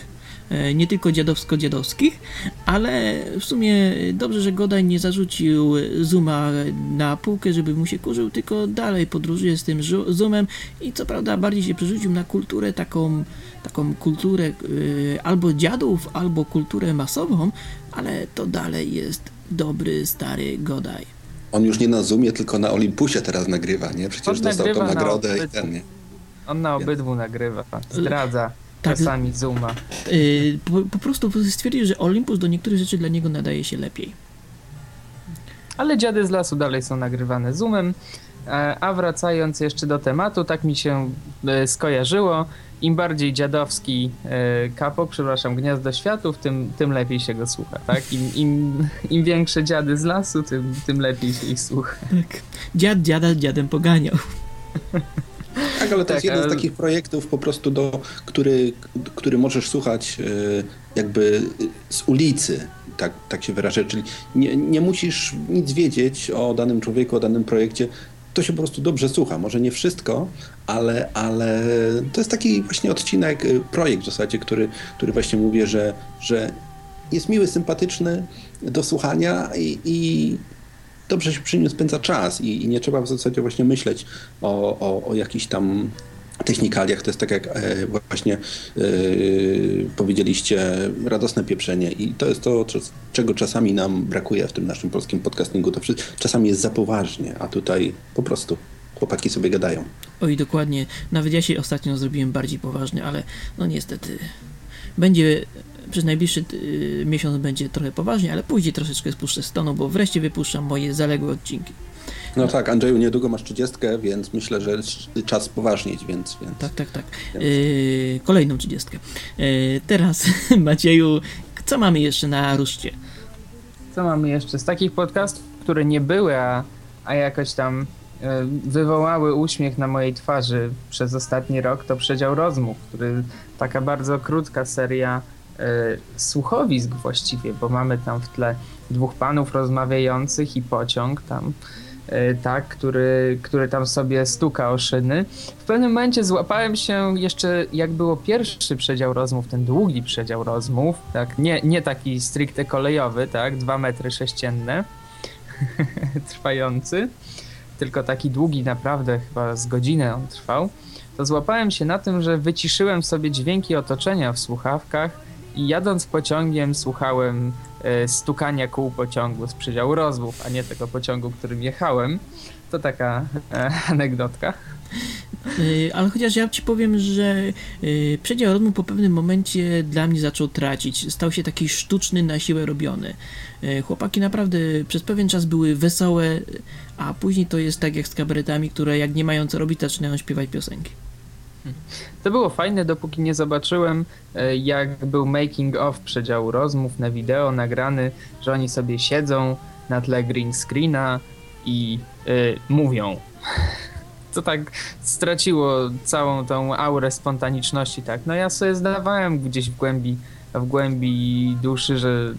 e, nie tylko dziadowsko-dziadowskich, ale w sumie dobrze, że Godaj nie zarzucił Zooma na półkę, żeby mu się kurzył, tylko dalej podróżuje z tym Zoomem i co prawda bardziej się przerzucił na kulturę taką, taką kulturę albo dziadów, albo kulturę masową, ale to dalej jest dobry, stary Godaj. On już nie na Zoomie, tylko na Olympusie teraz nagrywa, nie? Przecież On dostał tą na nagrodę i obydwu. ten, nie? On na obydwu nagrywa, zdradza Tak. czasami Zooma. Y, po, po prostu stwierdził, że Olympus do niektórych rzeczy dla niego nadaje się lepiej. Ale dziady z lasu dalej są nagrywane Zoomem. A wracając jeszcze do tematu, tak mi się e, skojarzyło. Im bardziej dziadowski e, kapo, przepraszam, Gniazdo Światów, tym, tym lepiej się go słucha, tak? Im, im, im większe dziady z lasu, tym, tym lepiej się ich słucha. Tak. Dziad dziada dziadem poganiał. Tak, ale to Tak, jest jeden ale- z takich projektów po prostu, do, który, który możesz słuchać e, jakby z ulicy, tak, tak się wyrażę, czyli nie, nie musisz nic wiedzieć o danym człowieku, o danym projekcie, to się po prostu dobrze słucha. Może nie wszystko, ale, ale to jest taki właśnie odcinek, e, projekt w zasadzie, który, który właśnie mówię, że, że jest miły, sympatyczny do słuchania i, i dobrze się przy nim spędza czas i, i nie trzeba w zasadzie właśnie myśleć o, o, o jakichś tam technikaliach. To jest tak jak e, właśnie e, powiedzieliście, radosne pieprzenie i to jest to, czego czasami nam brakuje w tym naszym polskim podcastingu. To czasami jest za poważnie, a tutaj po prostu chłopaki sobie gadają. Oj, dokładnie. Nawet ja się ostatnio zrobiłem bardziej poważny, ale no niestety. Będzie przez najbliższy y, miesiąc będzie trochę poważnie, ale później troszeczkę spuszczę z bo wreszcie wypuszczam moje zaległe odcinki. No tak, Andrzeju, niedługo masz 30, więc myślę, że czas poważnieć, więc... więc... Tak, tak, tak. Y, kolejną trzydziestkę. Y, teraz, *laughs* Macieju, co mamy jeszcze na ruszcie? Co mamy jeszcze? Z takich podcastów, które nie były, a, a jakoś tam e, wywołały uśmiech na mojej twarzy przez ostatni rok, to Przedział Rozmów, który taka bardzo krótka seria słuchowisk właściwie, bo mamy tam w tle dwóch panów rozmawiających i pociąg tam, tak, który, który tam sobie stuka o szyny. W pewnym momencie złapałem się jeszcze, jak było pierwszy przedział rozmów, ten długi przedział rozmów, tak, nie, nie taki stricte kolejowy, tak, dwa metry sześcienne, *laughs* trwający, tylko taki długi naprawdę, chyba z godzinę on trwał, to złapałem się na tym, że wyciszyłem sobie dźwięki otoczenia w słuchawkach i jadąc pociągiem słuchałem e, stukania kół pociągu z przedziału rozmów, a nie tego pociągu, którym jechałem. To taka e, *laughs* anegdotka. Y, Ale chociaż ja ci powiem, że przedział rozmów po pewnym momencie dla mnie zaczął tracić. Stał się taki sztuczny, na siłę robiony. Chłopaki naprawdę przez pewien czas były wesołe, a później to jest tak jak z kabaretami, które jak nie mają co robić, zaczynają śpiewać piosenki. To było fajne, dopóki nie zobaczyłem, e, jak był making of przedziału rozmów na wideo nagrany, że oni sobie siedzą na tle green screena i e, mówią. *laughs* To tak straciło całą tą aurę spontaniczności, tak. No ja sobie zdawałem gdzieś w głębi, w głębi duszy, że,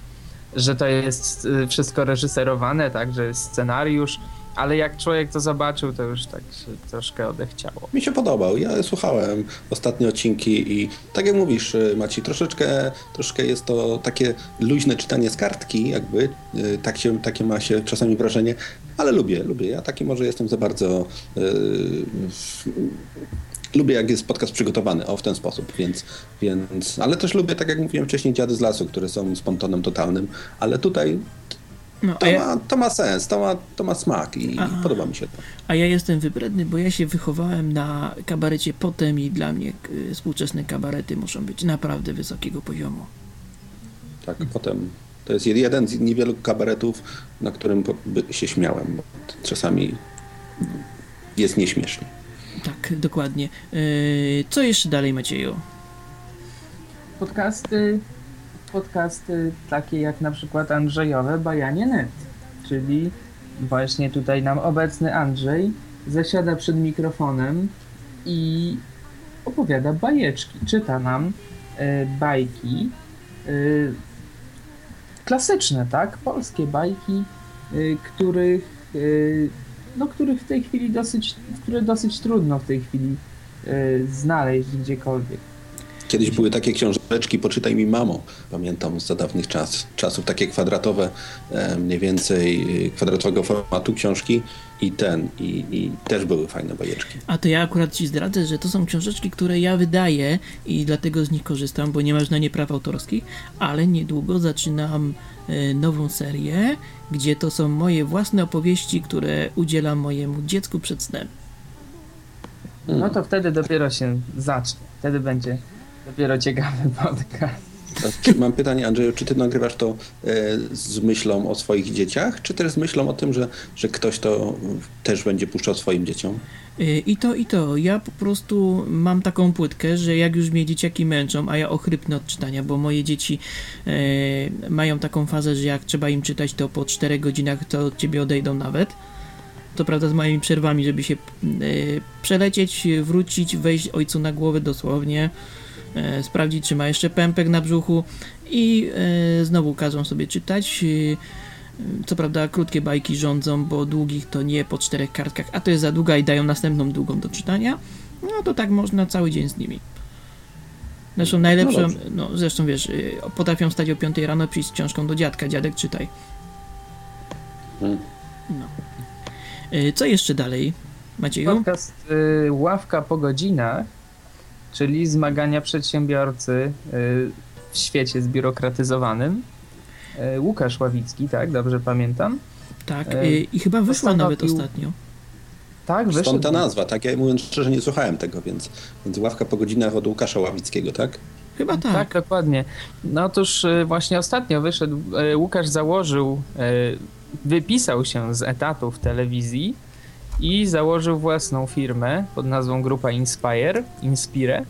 że to jest e, wszystko reżyserowane, tak, że jest scenariusz, ale jak człowiek to zobaczył, to już tak się troszkę odechciało. Mi się podobał. Ja słuchałem ostatnie odcinki i tak jak mówisz, y, Maci, troszeczkę, troszeczkę jest to takie luźne czytanie z kartki, jakby. y, Tak się, takie ma się czasami wrażenie, ale lubię, lubię. Ja taki może jestem za bardzo. y, lubię, jak jest podcast przygotowany, o w ten sposób, więc, więc. Ale też lubię, tak jak mówiłem wcześniej, dziady z lasu, które są spontanem totalnym, ale tutaj No, to, ja, ma, to ma sens, to ma, to ma smak i Aha. podoba mi się to. a ja jestem wybredny, bo ja się wychowałem na kabarecie potem i dla mnie y, współczesne kabarety muszą być naprawdę wysokiego poziomu. Tak, potem. To jest jeden z niewielu kabaretów, na którym się śmiałem. Bo czasami jest nieśmiesznie. Tak, dokładnie. Y, Co jeszcze dalej, Macieju? podcasty, podcasty takie jak na przykład Andrzejowe Bajanie Net, czyli właśnie tutaj nam obecny Andrzej zasiada przed mikrofonem i opowiada bajeczki, czyta nam e, bajki e, klasyczne, tak? Polskie bajki, e, których e, no, których w tej chwili dosyć, które dosyć trudno w tej chwili e, znaleźć gdziekolwiek. Kiedyś były takie książeczki, poczytaj mi mamo, pamiętam z za dawnych czas, czasów, takie kwadratowe, e, mniej więcej e, kwadratowego formatu książki i ten, i, i też były fajne bajeczki. A to ja akurat ci zdradzę, że to są książeczki, które ja wydaję i dlatego z nich korzystam, bo nie masz na nie praw autorskich, ale niedługo zaczynam e, nową serię, gdzie to są moje własne opowieści, które udzielam mojemu dziecku przed snem. No to wtedy dopiero się zacznie. Wtedy będzie dopiero ciekawy podcast. Czy, mam pytanie, Andrzeju, czy ty nagrywasz to e, z myślą o swoich dzieciach, czy też z myślą o tym, że, że ktoś to też będzie puszczał swoim dzieciom? Y, I to, i to. Ja po prostu mam taką płytkę, że jak już mnie dzieciaki męczą, a ja ochrypnę od czytania, bo moje dzieci e, mają taką fazę, że jak trzeba im czytać, to po 4 godzinach to od ciebie odejdą nawet. To prawda z małymi przerwami, żeby się e, przelecieć, wrócić, wejść ojcu na głowę dosłownie, e, sprawdzić, czy ma jeszcze pępek na brzuchu i e, znowu każą sobie czytać. E, co prawda krótkie bajki rządzą, bo długich to nie po czterech kartkach, a to jest za długa i dają następną długą do czytania. No to tak można cały dzień z nimi. Zresztą najlepszą, No no, zresztą wiesz, potrafią stać o 5 rano, przyjść z książką do dziadka, dziadek czytaj. Hmm. No. Co jeszcze dalej, Macieju? Podcast y, Ławka po godzinach, czyli zmagania przedsiębiorcy y, w świecie zbiurokratyzowanym. Y, Łukasz Ławicki, tak? Dobrze pamiętam. Tak, y, i chyba wyszła nawet ostatnio. Tak, wyszedł. Stąd ta nazwa, tak? Ja mówiąc szczerze nie słuchałem tego, więc, więc ławka po godzinach od Łukasza Ławickiego, tak? Chyba tak. Tak, dokładnie. No otóż właśnie ostatnio wyszedł, Łukasz założył, wypisał się z etatu w telewizji i założył własną firmę pod nazwą Grupa Inspire, Inspire.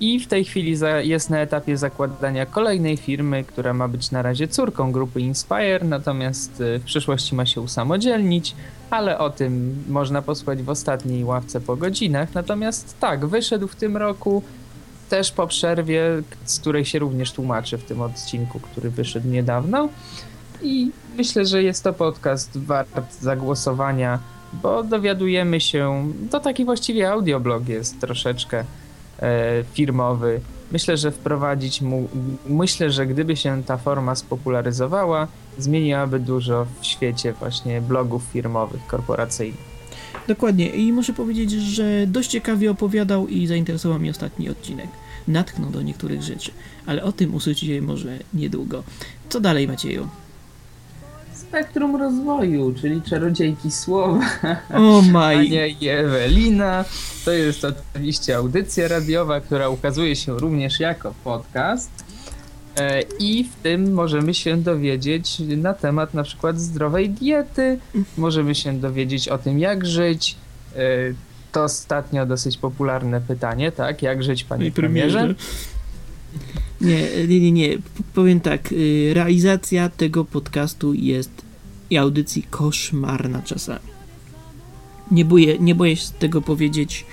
I w tej chwili jest na etapie zakładania kolejnej firmy, która ma być na razie córką grupy Inspire, natomiast y, w przyszłości ma się usamodzielnić, ale o tym można posłuchać w ostatniej ławce po godzinach. Natomiast tak, wyszedł w tym roku też po przerwie, z której się również tłumaczy w tym odcinku, który wyszedł niedawno. I myślę, że jest to podcast wart zagłosowania, bo dowiadujemy się, to taki właściwie audioblog jest troszeczkę e, firmowy. Myślę, że wprowadzić mu, myślę, że gdyby się ta forma spopularyzowała, zmieniłaby dużo w świecie właśnie blogów firmowych, korporacyjnych. Dokładnie. I muszę powiedzieć, że dość ciekawie opowiadał i zainteresował mnie ostatni odcinek. Natknął do niektórych rzeczy, ale o tym usłyszycie może niedługo. Co dalej, Macieju? Spektrum rozwoju, czyli czarodziejki słowa. O maj! Ania i Ewelina. To jest oczywiście audycja radiowa, która ukazuje się również jako podcast. E, I w tym możemy się dowiedzieć na temat na przykład zdrowej diety, możemy się dowiedzieć o tym, jak żyć. E, To ostatnio dosyć popularne pytanie, tak? Jak żyć, panie premierze? Nie, nie, nie, nie. Powiem tak. y, Realizacja tego podcastu jest i audycji koszmarna czasami. Nie boję, nie boję się tego powiedzieć.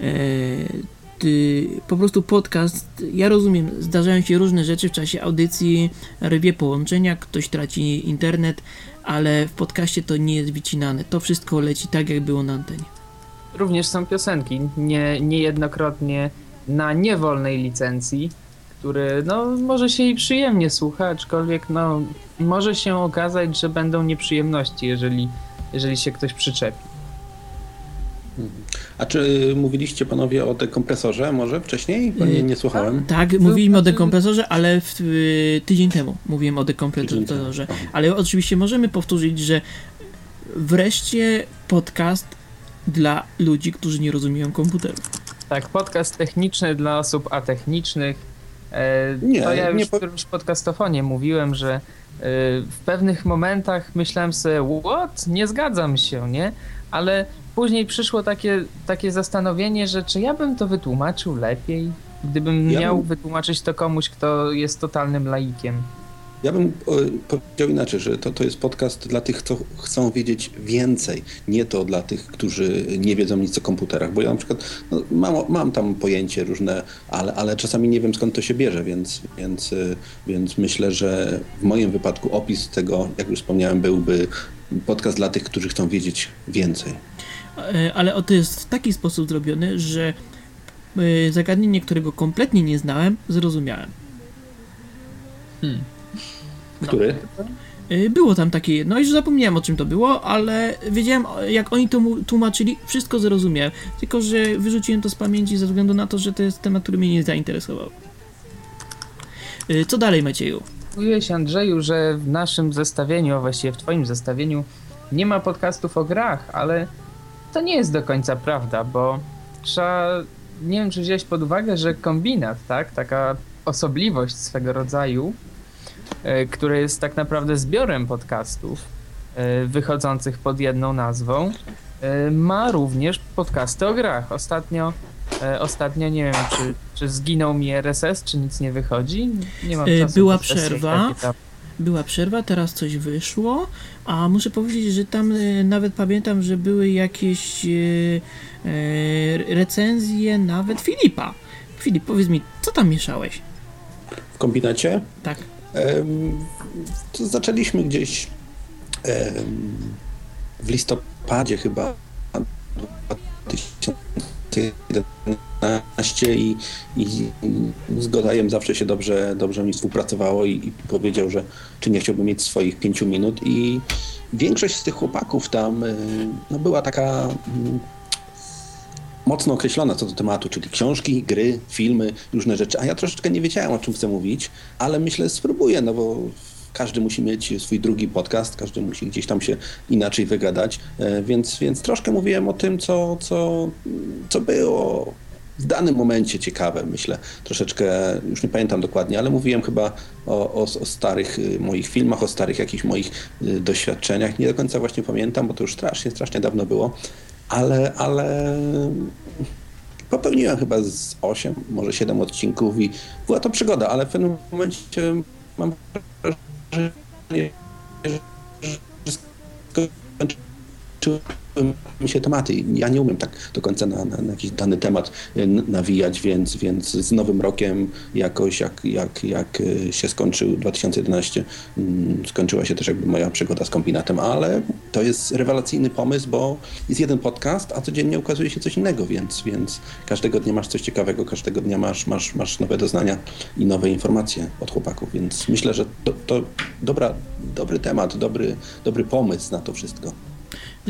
E, ty, po prostu podcast, ja rozumiem, zdarzają się różne rzeczy w czasie audycji, rwie połączenia, ktoś traci internet, ale w podcaście to nie jest wycinane. To wszystko leci tak, jak było na antenie. Również są piosenki, nie, niejednokrotnie na niewolnej licencji, który no, może się i przyjemnie słucha, aczkolwiek no, może się okazać, że będą nieprzyjemności, jeżeli, jeżeli się ktoś przyczepi. A czy mówiliście panowie o dekompresorze może wcześniej? Bo nie, nie słuchałem. Tak, mówiliśmy o dekompresorze, ale w, y, tydzień temu mówiłem o dekompresorze. Ale oczywiście możemy powtórzyć, że wreszcie podcast dla ludzi, którzy nie rozumieją komputerów. Tak, podcast techniczny dla osób atechnicznych. E, Nie, to ja już nie w po- którymś podcastofonie mówiłem, że e, w pewnych momentach myślałem sobie, what? Nie zgadzam się, nie? Ale później przyszło takie, takie zastanowienie, że czy ja bym to wytłumaczył lepiej, gdybym Ja miał bym- wytłumaczyć to komuś, kto jest totalnym laikiem. Ja bym e, powiedział inaczej, że to, to jest podcast dla tych, co chcą wiedzieć więcej, nie to dla tych, którzy nie wiedzą nic o komputerach, bo ja na przykład no, mam, mam tam pojęcie różne, ale, ale czasami nie wiem skąd to się bierze, więc, więc, e, więc myślę, że w moim wypadku opis tego, jak już wspomniałem, byłby podcast dla tych, którzy chcą wiedzieć więcej. E, Ale to jest w taki sposób zrobiony, że zagadnienie, którego kompletnie nie znałem, zrozumiałem. Hmm. Który? Y, Było tam takie jedno, już zapomniałem o czym to było, ale wiedziałem jak oni to mu- tłumaczyli, wszystko zrozumiałem. Tylko, że wyrzuciłem to z pamięci ze względu na to, że to jest temat, który mnie nie zainteresował. Y, Co dalej, Macieju? Mówiłeś Andrzeju, że w naszym zestawieniu, a właściwie w twoim zestawieniu nie ma podcastów o grach, ale to nie jest do końca prawda, bo trzeba, nie wiem czy wziąłeś pod uwagę, że kombinat, tak, taka osobliwość swego rodzaju, e, który jest tak naprawdę zbiorem podcastów e, wychodzących pod jedną nazwą, e, ma również podcasty o grach. Ostatnio Ostatnio nie wiem, czy, czy zginął mi RSS, czy nic nie wychodzi. Nie mam czasu. była przerwa. Była przerwa, teraz coś wyszło, a muszę powiedzieć, że tam nawet pamiętam, że były jakieś recenzje nawet Filipa. Filip, powiedz mi, co tam mieszałeś? W kombinacie? Tak. To zaczęliśmy gdzieś w listopadzie chyba 2011 i, i z Godajem zawsze się dobrze, dobrze mi współpracowało i, i powiedział, że czy nie chciałbym mieć swoich pięciu minut i większość z tych chłopaków tam no, była taka mm, mocno określona co do tematu, czyli książki, gry, filmy, różne rzeczy. A ja troszeczkę nie wiedziałem, o czym chcę mówić, ale myślę, spróbuję, no bo każdy musi mieć swój drugi podcast, każdy musi gdzieś tam się inaczej wygadać, e, więc, więc troszkę mówiłem o tym, co, co, co było w danym momencie ciekawe, myślę. Troszeczkę, już nie pamiętam dokładnie, ale mówiłem chyba o, o, o starych y, moich filmach, o starych jakichś moich y, doświadczeniach. Nie do końca właśnie pamiętam, bo to już strasznie, strasznie dawno było, ale, ale popełniłem chyba z 8, może 7 odcinków i była to przygoda, ale w pewnym momencie mam wrażenie, że skończyły mi się tematy. Ja nie umiem tak do końca na, na, na jakiś dany temat y, nawijać, więc, więc z nowym rokiem jakoś jak, jak, jak y, się skończył 2011, mm, skończyła się też jakby moja przygoda z kombinatem, ale to jest rewelacyjny pomysł, bo jest jeden podcast, a codziennie ukazuje się coś innego, więc, więc każdego dnia masz coś ciekawego, każdego dnia masz, masz, masz nowe doznania i nowe informacje od chłopaków, więc myślę, że to, to dobra, dobry temat, dobry, dobry pomysł na to wszystko.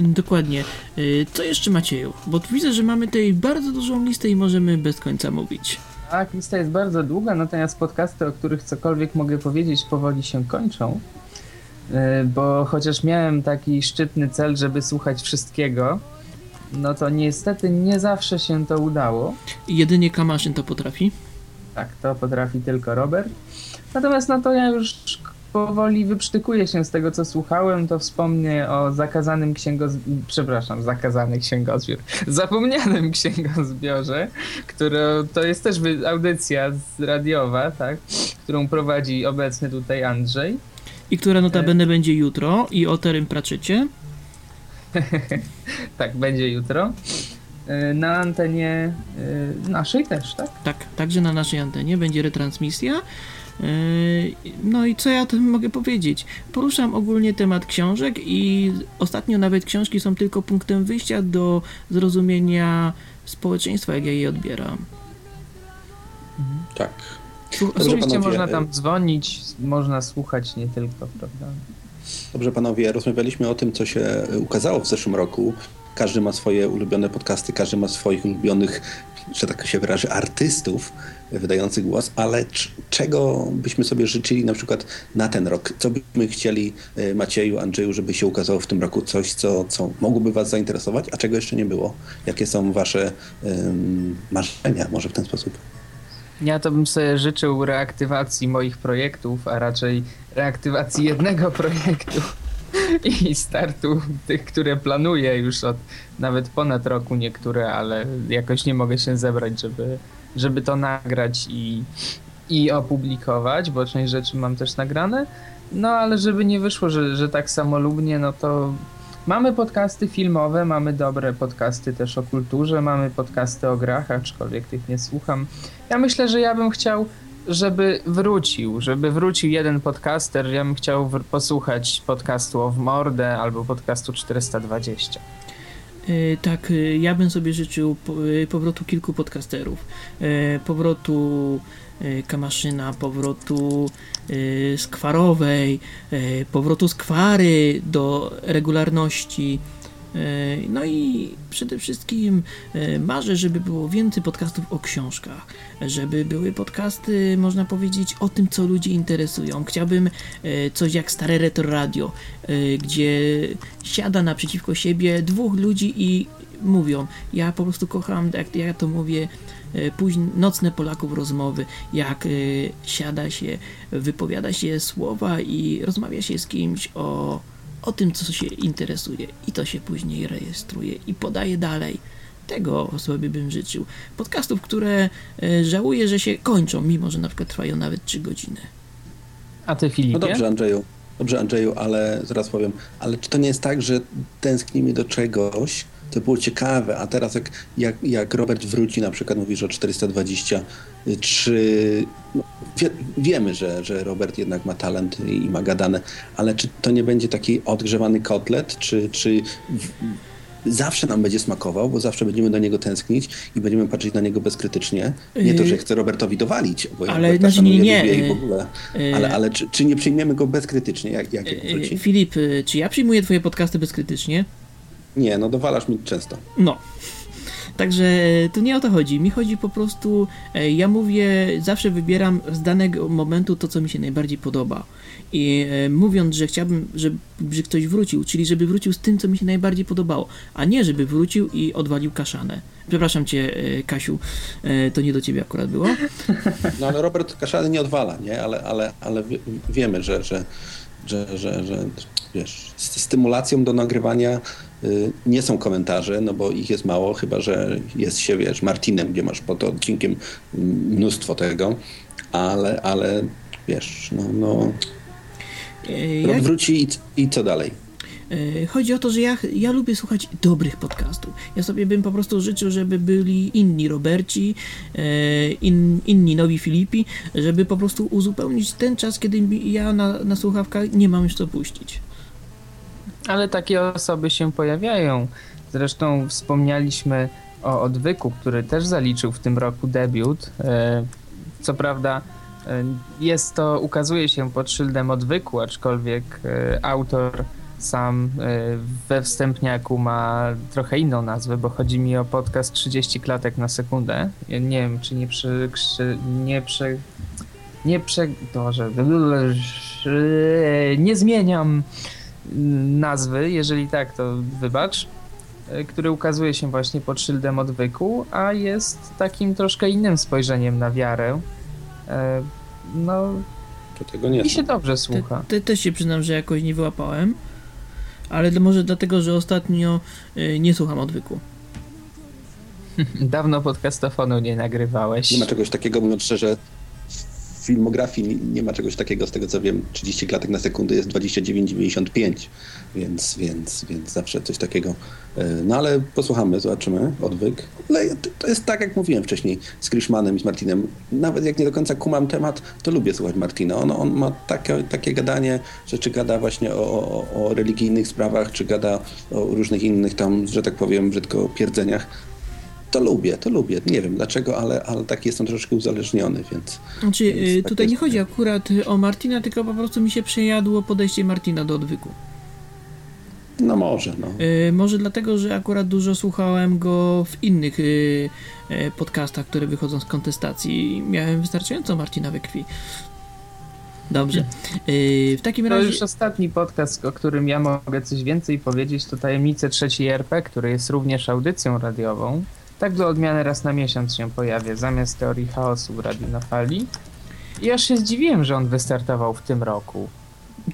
Dokładnie. Y, Co jeszcze Macieju? Bo tu widzę, że mamy tutaj bardzo dużą listę i możemy bez końca mówić. Tak, lista jest bardzo długa, natomiast podcasty, o których cokolwiek mogę powiedzieć, powoli się kończą. Yy, Bo chociaż miałem taki szczytny cel, żeby słuchać wszystkiego, no to niestety nie zawsze się to udało. Jedynie Kamaszyn to potrafi. Tak, to potrafi tylko Robert. Natomiast no to ja już powoli wyprztykuję się z tego, co słuchałem, to wspomnę o zakazanym księgozbiorze, przepraszam, zakazany księgozbiór, *laughs* zapomnianym księgozbiorze, które to jest też audycja radiowa, tak, którą prowadzi obecny tutaj Andrzej. I która notabene będzie jutro i o Terym Pratchecie. *laughs* Tak, będzie jutro. Yy, Na antenie yy, naszej też, tak? Tak, także na naszej antenie będzie retransmisja. Yy, No i co ja tym mogę powiedzieć? Poruszam ogólnie temat książek i ostatnio nawet książki są tylko punktem wyjścia do zrozumienia społeczeństwa, jak ja je odbieram. Tak. Słuch- Dobrze, Oczywiście panowie, można e, tam dzwonić, można słuchać nie tylko, prawda? Dobrze, panowie, rozmawialiśmy o tym, co się ukazało w zeszłym roku. Każdy ma swoje ulubione podcasty, każdy ma swoich ulubionych, że tak się wyrażę, artystów wydających głos, ale czego byśmy sobie życzyli na przykład na ten rok? Co byśmy chcieli, e, Macieju, Andrzeju, żeby się ukazało w tym roku? Coś, co, co mogłoby was zainteresować, a czego jeszcze nie było? Jakie są wasze marzenia, może w ten sposób? Ja to bym sobie życzył reaktywacji moich projektów, a raczej reaktywacji jednego *laughs* projektu i startu tych, które planuję już od nawet ponad roku niektóre, ale jakoś nie mogę się zebrać, żeby, żeby to nagrać i, i opublikować, bo część rzeczy mam też nagrane. No ale żeby nie wyszło, że, że tak samolubnie, no to mamy podcasty filmowe, mamy dobre podcasty też o kulturze, mamy podcasty o grach, aczkolwiek tych nie słucham. Ja myślę, że ja bym chciał, żeby wrócił, żeby wrócił jeden podcaster. Ja bym chciał posłuchać podcastu o w mordę albo podcastu 420. E, tak, e, ja bym sobie życzył e, powrotu kilku podcasterów. Powrotu Kamaszyna, powrotu Skwarowej, powrotu Skwary do regularności. No i przede wszystkim marzę, żeby było więcej podcastów o książkach, żeby były podcasty, można powiedzieć, o tym, co ludzi interesują. Chciałbym coś jak stare retro radio, gdzie siada naprzeciwko siebie dwóch ludzi i mówią. Ja po prostu kocham, jak ja to mówię, późne, nocne Polaków rozmowy, jak siada się, wypowiada się słowa i rozmawia się z kimś o o tym, co się interesuje i to się później rejestruje i podaje dalej. Tego sobie bym życzył. Podcastów, które e, żałuję, że się kończą, mimo że na przykład trwają nawet 3 godziny. A ty Filipie? No dobrze Andrzeju, dobrze Andrzeju, ale zaraz powiem, ale czy to nie jest tak, że tęsknimy do czegoś, to było ciekawe, a teraz jak, jak, jak Robert wróci, na przykład mówisz o 420, czy no, wie, wiemy, że, że Robert jednak ma talent i ma gadane, ale czy to nie będzie taki odgrzewany kotlet, czy, czy w, zawsze nam będzie smakował, bo zawsze będziemy do niego tęsknić i będziemy patrzeć na niego bezkrytycznie. Nie to, że chcę Robertowi dowalić, bo ale ja znaczy, nie, nie, nie. w ogóle, ale, ale czy, czy nie przyjmiemy go bezkrytycznie, jak, jak wróci? Filip, czy ja przyjmuję twoje podcasty bezkrytycznie? Nie, no dowalasz mi często. No. Także e, tu nie o to chodzi. Mi chodzi po prostu, e, ja mówię, zawsze wybieram z danego momentu to, co mi się najbardziej podoba. I e, mówiąc, że chciałbym, żeby, żeby ktoś wrócił, czyli żeby wrócił z tym, co mi się najbardziej podobało, a nie żeby wrócił i odwalił kaszanę. Przepraszam cię, Kasiu, to nie do ciebie akurat było. No ale Robert kaszany nie odwala, nie? Ale, ale, ale wiemy, że, że, że, że, że wiesz, stymulacją do nagrywania y, nie są komentarze, no bo ich jest mało, chyba że jest się, wiesz, Martinem, gdzie masz pod odcinkiem mnóstwo tego, ale, ale wiesz, no, no Jak... wróci i, i co dalej? E, chodzi o to, że ja, ja lubię słuchać dobrych podcastów. Ja sobie bym po prostu życzył, żeby byli inni Roberci, e, in, inni nowi Filipi, żeby po prostu uzupełnić ten czas, kiedy ja na, na słuchawkach nie mam już co puścić. Ale takie osoby się pojawiają. Zresztą wspomnialiśmy o Odwyku, który też zaliczył w tym roku debiut. E, co prawda jest to, ukazuje się pod szyldem Odwyku, aczkolwiek autor sam e, we wstępniaku ma trochę inną nazwę, bo chodzi mi o podcast 30 klatek na sekundę. Ja nie wiem, czy nie przy, nie prze, nie prze, Boże, nie zmieniam nazwy, jeżeli tak, to wybacz, e, który ukazuje się właśnie pod szyldem odwyku, a jest takim troszkę innym spojrzeniem na wiarę. No, to tego nie mi się dobrze słucha. Te, te, też się przyznam, że jakoś nie wyłapałem ale może dlatego, że ostatnio y, nie słucham odwyku. Dawno podcastofonu nie nagrywałeś. Nie ma czegoś takiego, mówiąc szczerze, filmografii nie ma czegoś takiego, z tego co wiem, 30 klatek na sekundę jest 29,95, więc, więc, więc zawsze coś takiego. E, no ale posłuchamy, zobaczymy, odwyk. Ale to jest tak, jak mówiłem wcześniej z Krishmanem i z Martinem. Nawet jak nie do końca kumam temat, to lubię słuchać Martina. On, on ma takie, takie gadanie, że czy gada właśnie o, o, o religijnych sprawach, czy gada o różnych innych tam, że tak powiem, brzydko pierdzeniach to lubię, to lubię. Nie wiem dlaczego, ale, ale tak jestem troszkę uzależniony, więc... Znaczy, więc y, tak tutaj nie chodzi akurat o Martina, tylko po prostu mi się przejadło podejście Martina do odwyku. No może, no. Y, może dlatego, że akurat dużo słuchałem go w innych y, podcastach, które wychodzą z kontestacji. Miałem wystarczająco Martina we krwi. Dobrze. w takim razie. To już ostatni podcast, o którym ja mogę coś więcej powiedzieć, to Tajemnice trzeciej RP, który jest również audycją radiową. Tak do odmiany raz na miesiąc się pojawia, zamiast teorii chaosu w Radiu na Fali. I aż się zdziwiłem, że on wystartował w tym roku.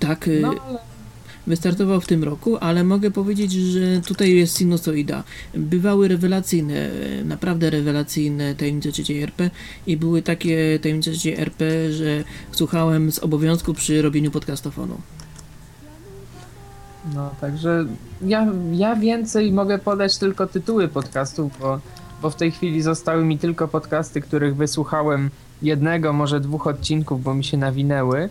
Tak, y, no, ale... wystartował w tym roku, ale mogę powiedzieć, że tutaj jest sinusoida. Bywały rewelacyjne, naprawdę rewelacyjne tajemnice trzeciej RP i były takie tajemnice trzeciej RP, że słuchałem z obowiązku przy robieniu podcastofonu. No, także ja, ja więcej mogę podać tylko tytuły podcastów, bo, bo w tej chwili zostały mi tylko podcasty, których wysłuchałem jednego, może dwóch odcinków, bo mi się nawinęły,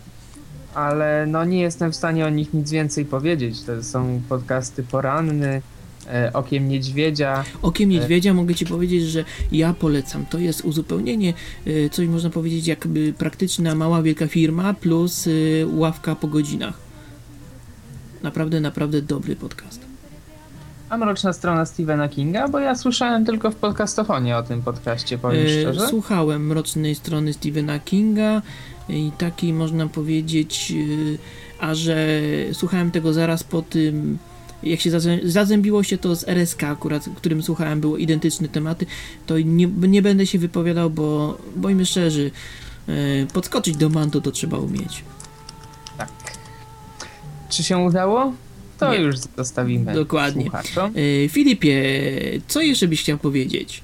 ale no nie jestem w stanie o nich nic więcej powiedzieć. To są podcasty Poranny, e, Okiem Niedźwiedzia. Okiem Niedźwiedzia mogę Ci powiedzieć, że ja polecam. To jest uzupełnienie, e, coś można powiedzieć jakby praktyczna mała wielka firma plus e, ławka po godzinach. Naprawdę, naprawdę dobry podcast. A mroczna strona Stephena Kinga, bo ja słyszałem tylko w podcastofonie o tym podcaście, powiem E, szczerze. Słuchałem Mrocznej Strony Stephena Kinga i taki można powiedzieć, e, a że słuchałem tego zaraz po tym, jak się zazę- zazębiło się to z RSK akurat, którym słuchałem, było identyczne tematy, to nie, nie będę się wypowiadał, bo bądźmy szczerzy, e, podskoczyć do mantu to trzeba umieć. Czy się udało? To Nie. już zostawimy Dokładnie. słuchaczom. E, Filipie, co jeszcze byś chciał powiedzieć?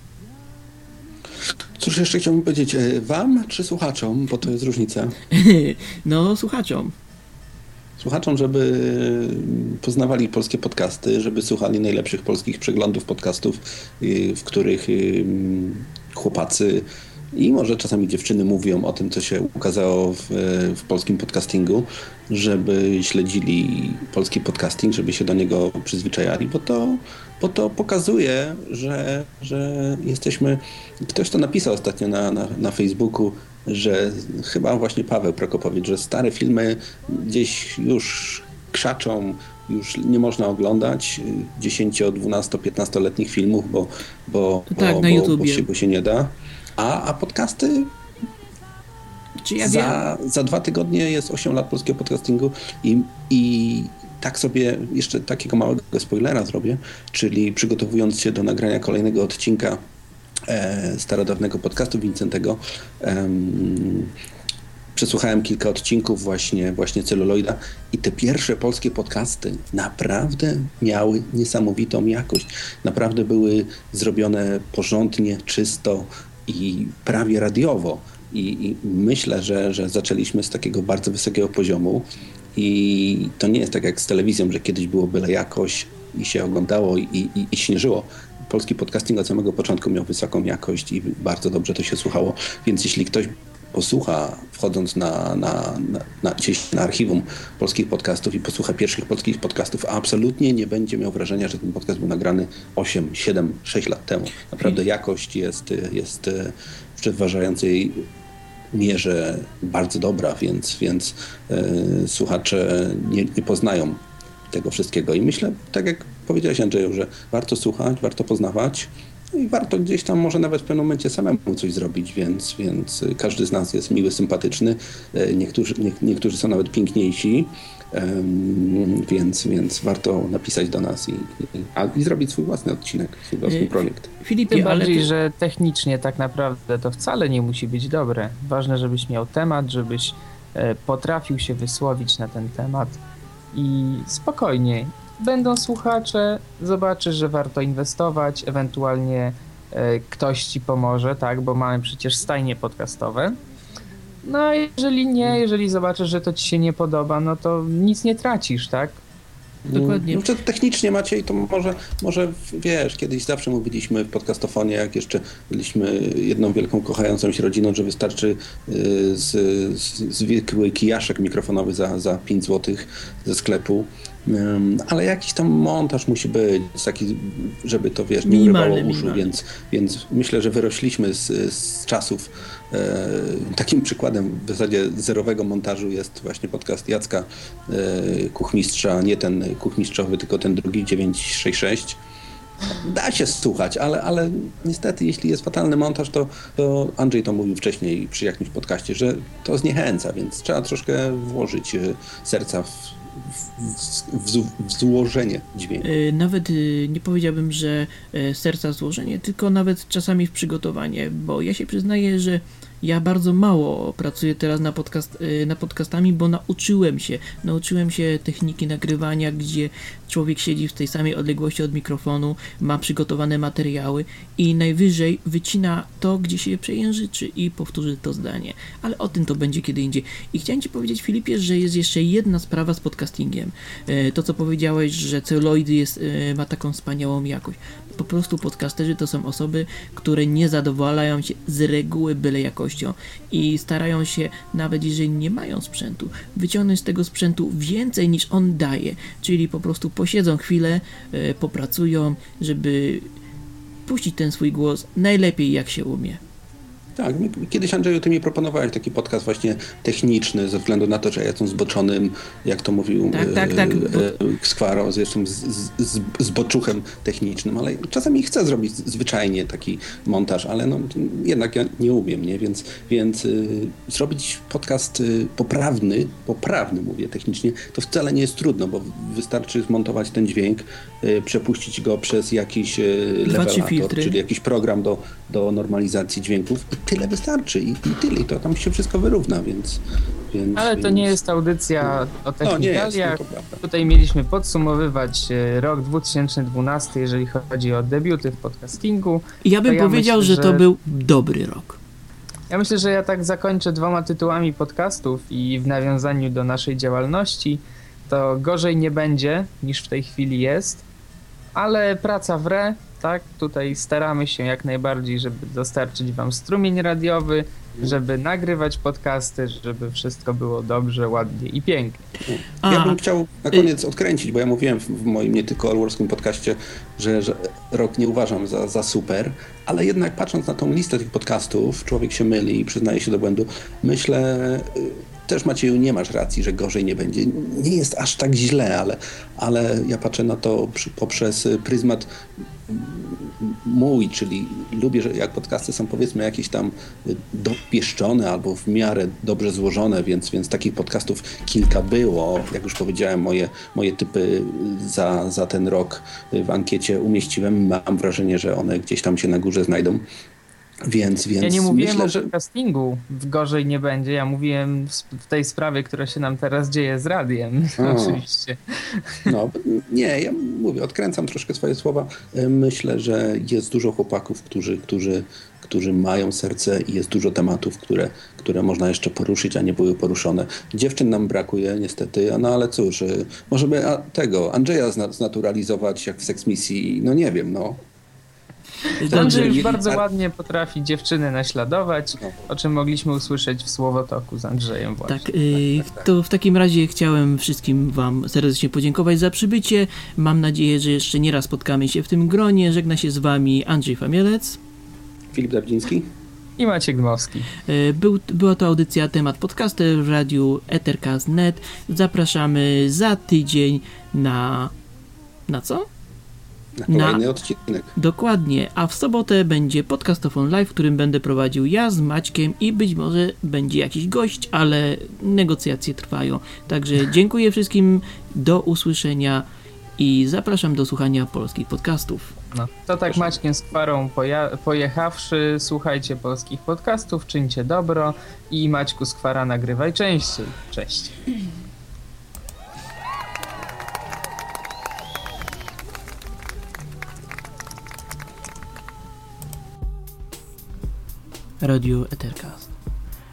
Cóż jeszcze chciałbym powiedzieć, e, wam czy słuchaczom, bo to jest różnica. *laughs* no, słuchaczom. Słuchaczom, żeby poznawali polskie podcasty, żeby słuchali najlepszych polskich przeglądów podcastów, y, w których chłopacy i może czasami dziewczyny mówią o tym, co się ukazało w, w polskim podcastingu, żeby śledzili polski podcasting, żeby się do niego przyzwyczajali, bo to, bo to pokazuje, że, że jesteśmy. Ktoś to napisał ostatnio na, na, na Facebooku, że chyba właśnie Paweł Prokopowicz, że stare filmy gdzieś już krzaczą, już nie można oglądać 10, 12, 15-letnich filmów, bo, bo, Tak, bo, bo, się, bo się nie da. A, a podcasty Czy ja wiem? za, za dwa tygodnie jest 8 lat polskiego podcastingu i, i tak sobie jeszcze takiego małego spoilera zrobię, czyli przygotowując się do nagrania kolejnego odcinka e, starodawnego podcastu Wincentego, em, przesłuchałem kilka odcinków właśnie, właśnie celuloida i te pierwsze polskie podcasty naprawdę miały niesamowitą jakość. Naprawdę były zrobione porządnie, czysto i prawie radiowo. I, i myślę, że, że zaczęliśmy z takiego bardzo wysokiego poziomu. I to nie jest tak jak z telewizją, że kiedyś było byle jakoś i się oglądało i, i, i śnieżyło. Polski podcasting od samego początku miał wysoką jakość i bardzo dobrze to się słuchało. Więc jeśli ktoś posłucha, wchodząc na, na, na, na, gdzieś na archiwum polskich podcastów i posłucha pierwszych polskich podcastów, absolutnie nie będzie miał wrażenia, że ten podcast był nagrany 8, 7, 6 lat temu. Naprawdę jakość jest, jest w przeważającej mierze bardzo dobra, więc, więc e, słuchacze nie, nie poznają tego wszystkiego. I myślę, tak jak powiedziałeś Andrzeju, że warto słuchać, warto poznawać i warto gdzieś tam może nawet w pewnym momencie samemu coś zrobić, więc, więc każdy z nas jest miły, sympatyczny. E, Niektórzy, nie, niektórzy są nawet piękniejsi, em, więc, więc warto napisać do nas i, i, a, i zrobić swój własny odcinek, swój własny E, projekt. Tym Filipie, ale bardziej, ty, że technicznie tak naprawdę to wcale nie musi być dobre. Ważne, żebyś miał temat, żebyś e, potrafił się wysłowić na ten temat i spokojnie. Będą słuchacze, zobaczysz, że warto inwestować, ewentualnie e, ktoś ci pomoże, tak, bo mamy przecież stajnie podcastowe. No a jeżeli nie, jeżeli zobaczysz, że to ci się nie podoba, no to nic nie tracisz, tak? Dokładnie. No, to technicznie Maciej, to może, może wiesz, kiedyś zawsze mówiliśmy w podcastofonie, jak jeszcze byliśmy jedną wielką kochającą się rodziną, że wystarczy y, z, z, zwykły kijaszek mikrofonowy za, za 5 zł ze sklepu. Ale jakiś tam montaż musi być, taki, żeby to wiesz, nie Minimalny, urywało uszu, minimalny. więc, więc myślę, że wyrośliśmy z, z czasów. E, takim przykładem w zasadzie zerowego montażu jest właśnie podcast Jacka e, Kuchmistrza, nie ten kuchmistrzowy, tylko ten drugi 966. Da się słuchać, ale, ale niestety, jeśli jest fatalny montaż, to, to Andrzej to mówił wcześniej przy jakimś podcaście, że to zniechęca, więc trzeba troszkę włożyć e, serca w, w, w, złożenie dźwięku. e, nawet e, nie powiedziałbym, że e, serca złożenie, tylko nawet czasami w przygotowanie, bo ja się przyznaję, że ja bardzo mało pracuję teraz na, podcast, e, na podcastami, bo nauczyłem się, nauczyłem się techniki nagrywania, gdzie człowiek siedzi w tej samej odległości od mikrofonu, ma przygotowane materiały i najwyżej wycina to, gdzie się przejęzyczy i powtórzy to zdanie. Ale o tym to będzie kiedy indziej. I chciałem Ci powiedzieć, Filipie, że jest jeszcze jedna sprawa z podcastingiem. E, To, co powiedziałeś, że celuloidy jest, e, ma taką wspaniałą jakość. Po prostu podcasterzy to są osoby, które nie zadowalają się z reguły byle jakością i starają się, nawet jeżeli nie mają sprzętu, wyciągnąć z tego sprzętu więcej niż on daje, czyli po prostu posiedzą chwilę, e, popracują, żeby puścić ten swój głos najlepiej jak się umie. Tak, kiedyś Andrzeju, ty mi proponowałeś taki podcast właśnie techniczny, ze względu na to, że ja jestem zboczonym, jak to mówił tak, tak, tak. Skwaro, e, jestem z, z, z boczuchem technicznym, ale czasami chcę zrobić zwyczajnie taki montaż, ale no, jednak ja nie umiem, nie? Więc, więc y, zrobić podcast y, poprawny, poprawny mówię technicznie, to wcale nie jest trudno, bo wystarczy zmontować ten dźwięk, przepuścić go przez jakiś y, levelator, czyli jakiś program do, do normalizacji dźwięków tyle wystarczy i, i tyle, i to tam się wszystko wyrówna, więc... więc Ale to więc... nie jest audycja o technikaliach. No, Tutaj mieliśmy podsumowywać e, rok 2012, jeżeli chodzi o debiuty w podcastingu. I ja bym ja powiedział, myślę, że to był dobry rok. Ja myślę, że ja tak zakończę dwoma tytułami podcastów i w nawiązaniu do naszej działalności to gorzej nie będzie niż w tej chwili jest, ale praca w re tak? Tutaj staramy się jak najbardziej, żeby dostarczyć wam strumień radiowy, żeby nagrywać podcasty, żeby wszystko było dobrze, ładnie i pięknie. Ja bym chciał na koniec odkręcić, bo ja mówiłem w moim nie tylko alworskim podcaście, że, że rok nie uważam za, za super, ale jednak patrząc na tą listę tych podcastów, człowiek się myli i przyznaje się do błędu, myślę y, też Macieju nie masz racji, że gorzej nie będzie. Nie jest aż tak źle, ale, ale ja patrzę na to poprzez pryzmat mój, czyli lubię, że jak podcasty są powiedzmy jakieś tam dopieszczone albo w miarę dobrze złożone, więc, więc takich podcastów kilka było. Jak już powiedziałem, moje, moje typy za, za ten rok w ankiecie umieściłem. Mam wrażenie, że one gdzieś tam się na górze znajdą. Więc, więc ja nie mówiłem myślę, o że... castingu, gorzej nie będzie. Ja mówiłem w tej sprawie, która się nam teraz dzieje z radiem, *laughs* oczywiście. No, nie, ja mówię, odkręcam troszkę swoje słowa. E, myślę, że jest dużo chłopaków, którzy, którzy, którzy mają serce i jest dużo tematów, które, które można jeszcze poruszyć, a nie były poruszone. Dziewczyn nam brakuje niestety, no ale cóż, e, może by tego Andrzeja znaturalizować jak w seksmisji, no nie wiem, no. Andrzej już bardzo ładnie potrafi dziewczyny naśladować, o czym mogliśmy usłyszeć w Słowotoku z Andrzejem właśnie. Tak, yy, to w takim razie chciałem wszystkim wam serdecznie podziękować za przybycie. Mam nadzieję, że jeszcze nie raz spotkamy się w tym gronie. Żegna się z wami Andrzej Famielec. Filip Dawdziński. I Maciek Dmowski. Był, była to audycja temat podcaster w radiu Ethercast.net. Zapraszamy za tydzień na... na co? Na kolejny na... odcinek. Dokładnie, a w sobotę będzie podcastofon live, w którym będę prowadził ja z Maćkiem i być może będzie jakiś gość, ale negocjacje trwają. Także *laughs* dziękuję wszystkim, do usłyszenia i zapraszam do słuchania polskich podcastów. No, to tak Maćkiem z Kwarą poja- pojechawszy, słuchajcie polskich podcastów, czyńcie dobro i Maćku z Kwara nagrywaj częściej. Cześć. Radio Ethercast.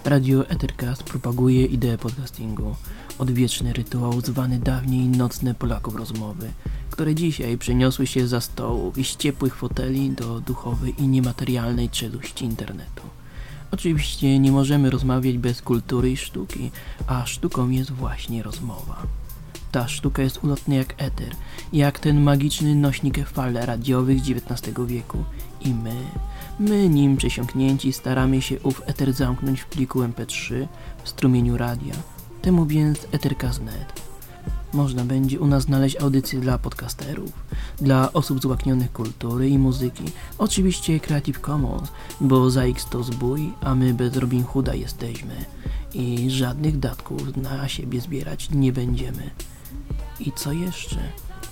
Radio Ethercast propaguje ideę podcastingu, odwieczny rytuał zwany dawniej nocne Polaków rozmowy, które dzisiaj przeniosły się za stołów i z ciepłych foteli do duchowej i niematerialnej czeluści internetu. Oczywiście nie możemy rozmawiać bez kultury i sztuki, a sztuką jest właśnie rozmowa. Ta sztuka jest ulotna jak eter, jak ten magiczny nośnik fal radiowych XIX wieku i my, My, nim przesiąknięci, staramy się ów eter zamknąć w pliku MP3 w strumieniu radia. Temu więc eterka.net. Można będzie u nas znaleźć audycje dla podcasterów, dla osób złaknionych kultury i muzyki. Oczywiście Creative Commons, bo za X to zbój, a my bez Robin Hooda jesteśmy. I żadnych datków na siebie zbierać nie będziemy. I co jeszcze?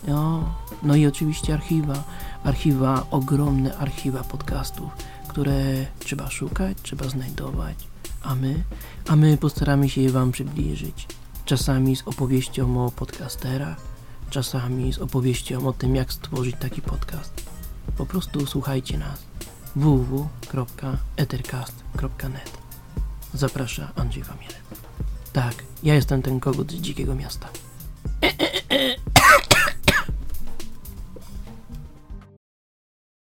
No, no i oczywiście archiwa archiwa, ogromne archiwa podcastów, które trzeba szukać, trzeba znajdować, a my, a my postaramy się je Wam przybliżyć. Czasami z opowieścią o podcasterach, czasami z opowieścią o tym, jak stworzyć taki podcast. Po prostu słuchajcie nas www.ethercast.net Zaprasza Andrzej Wamielek. Tak, ja jestem ten kogut z dzikiego miasta.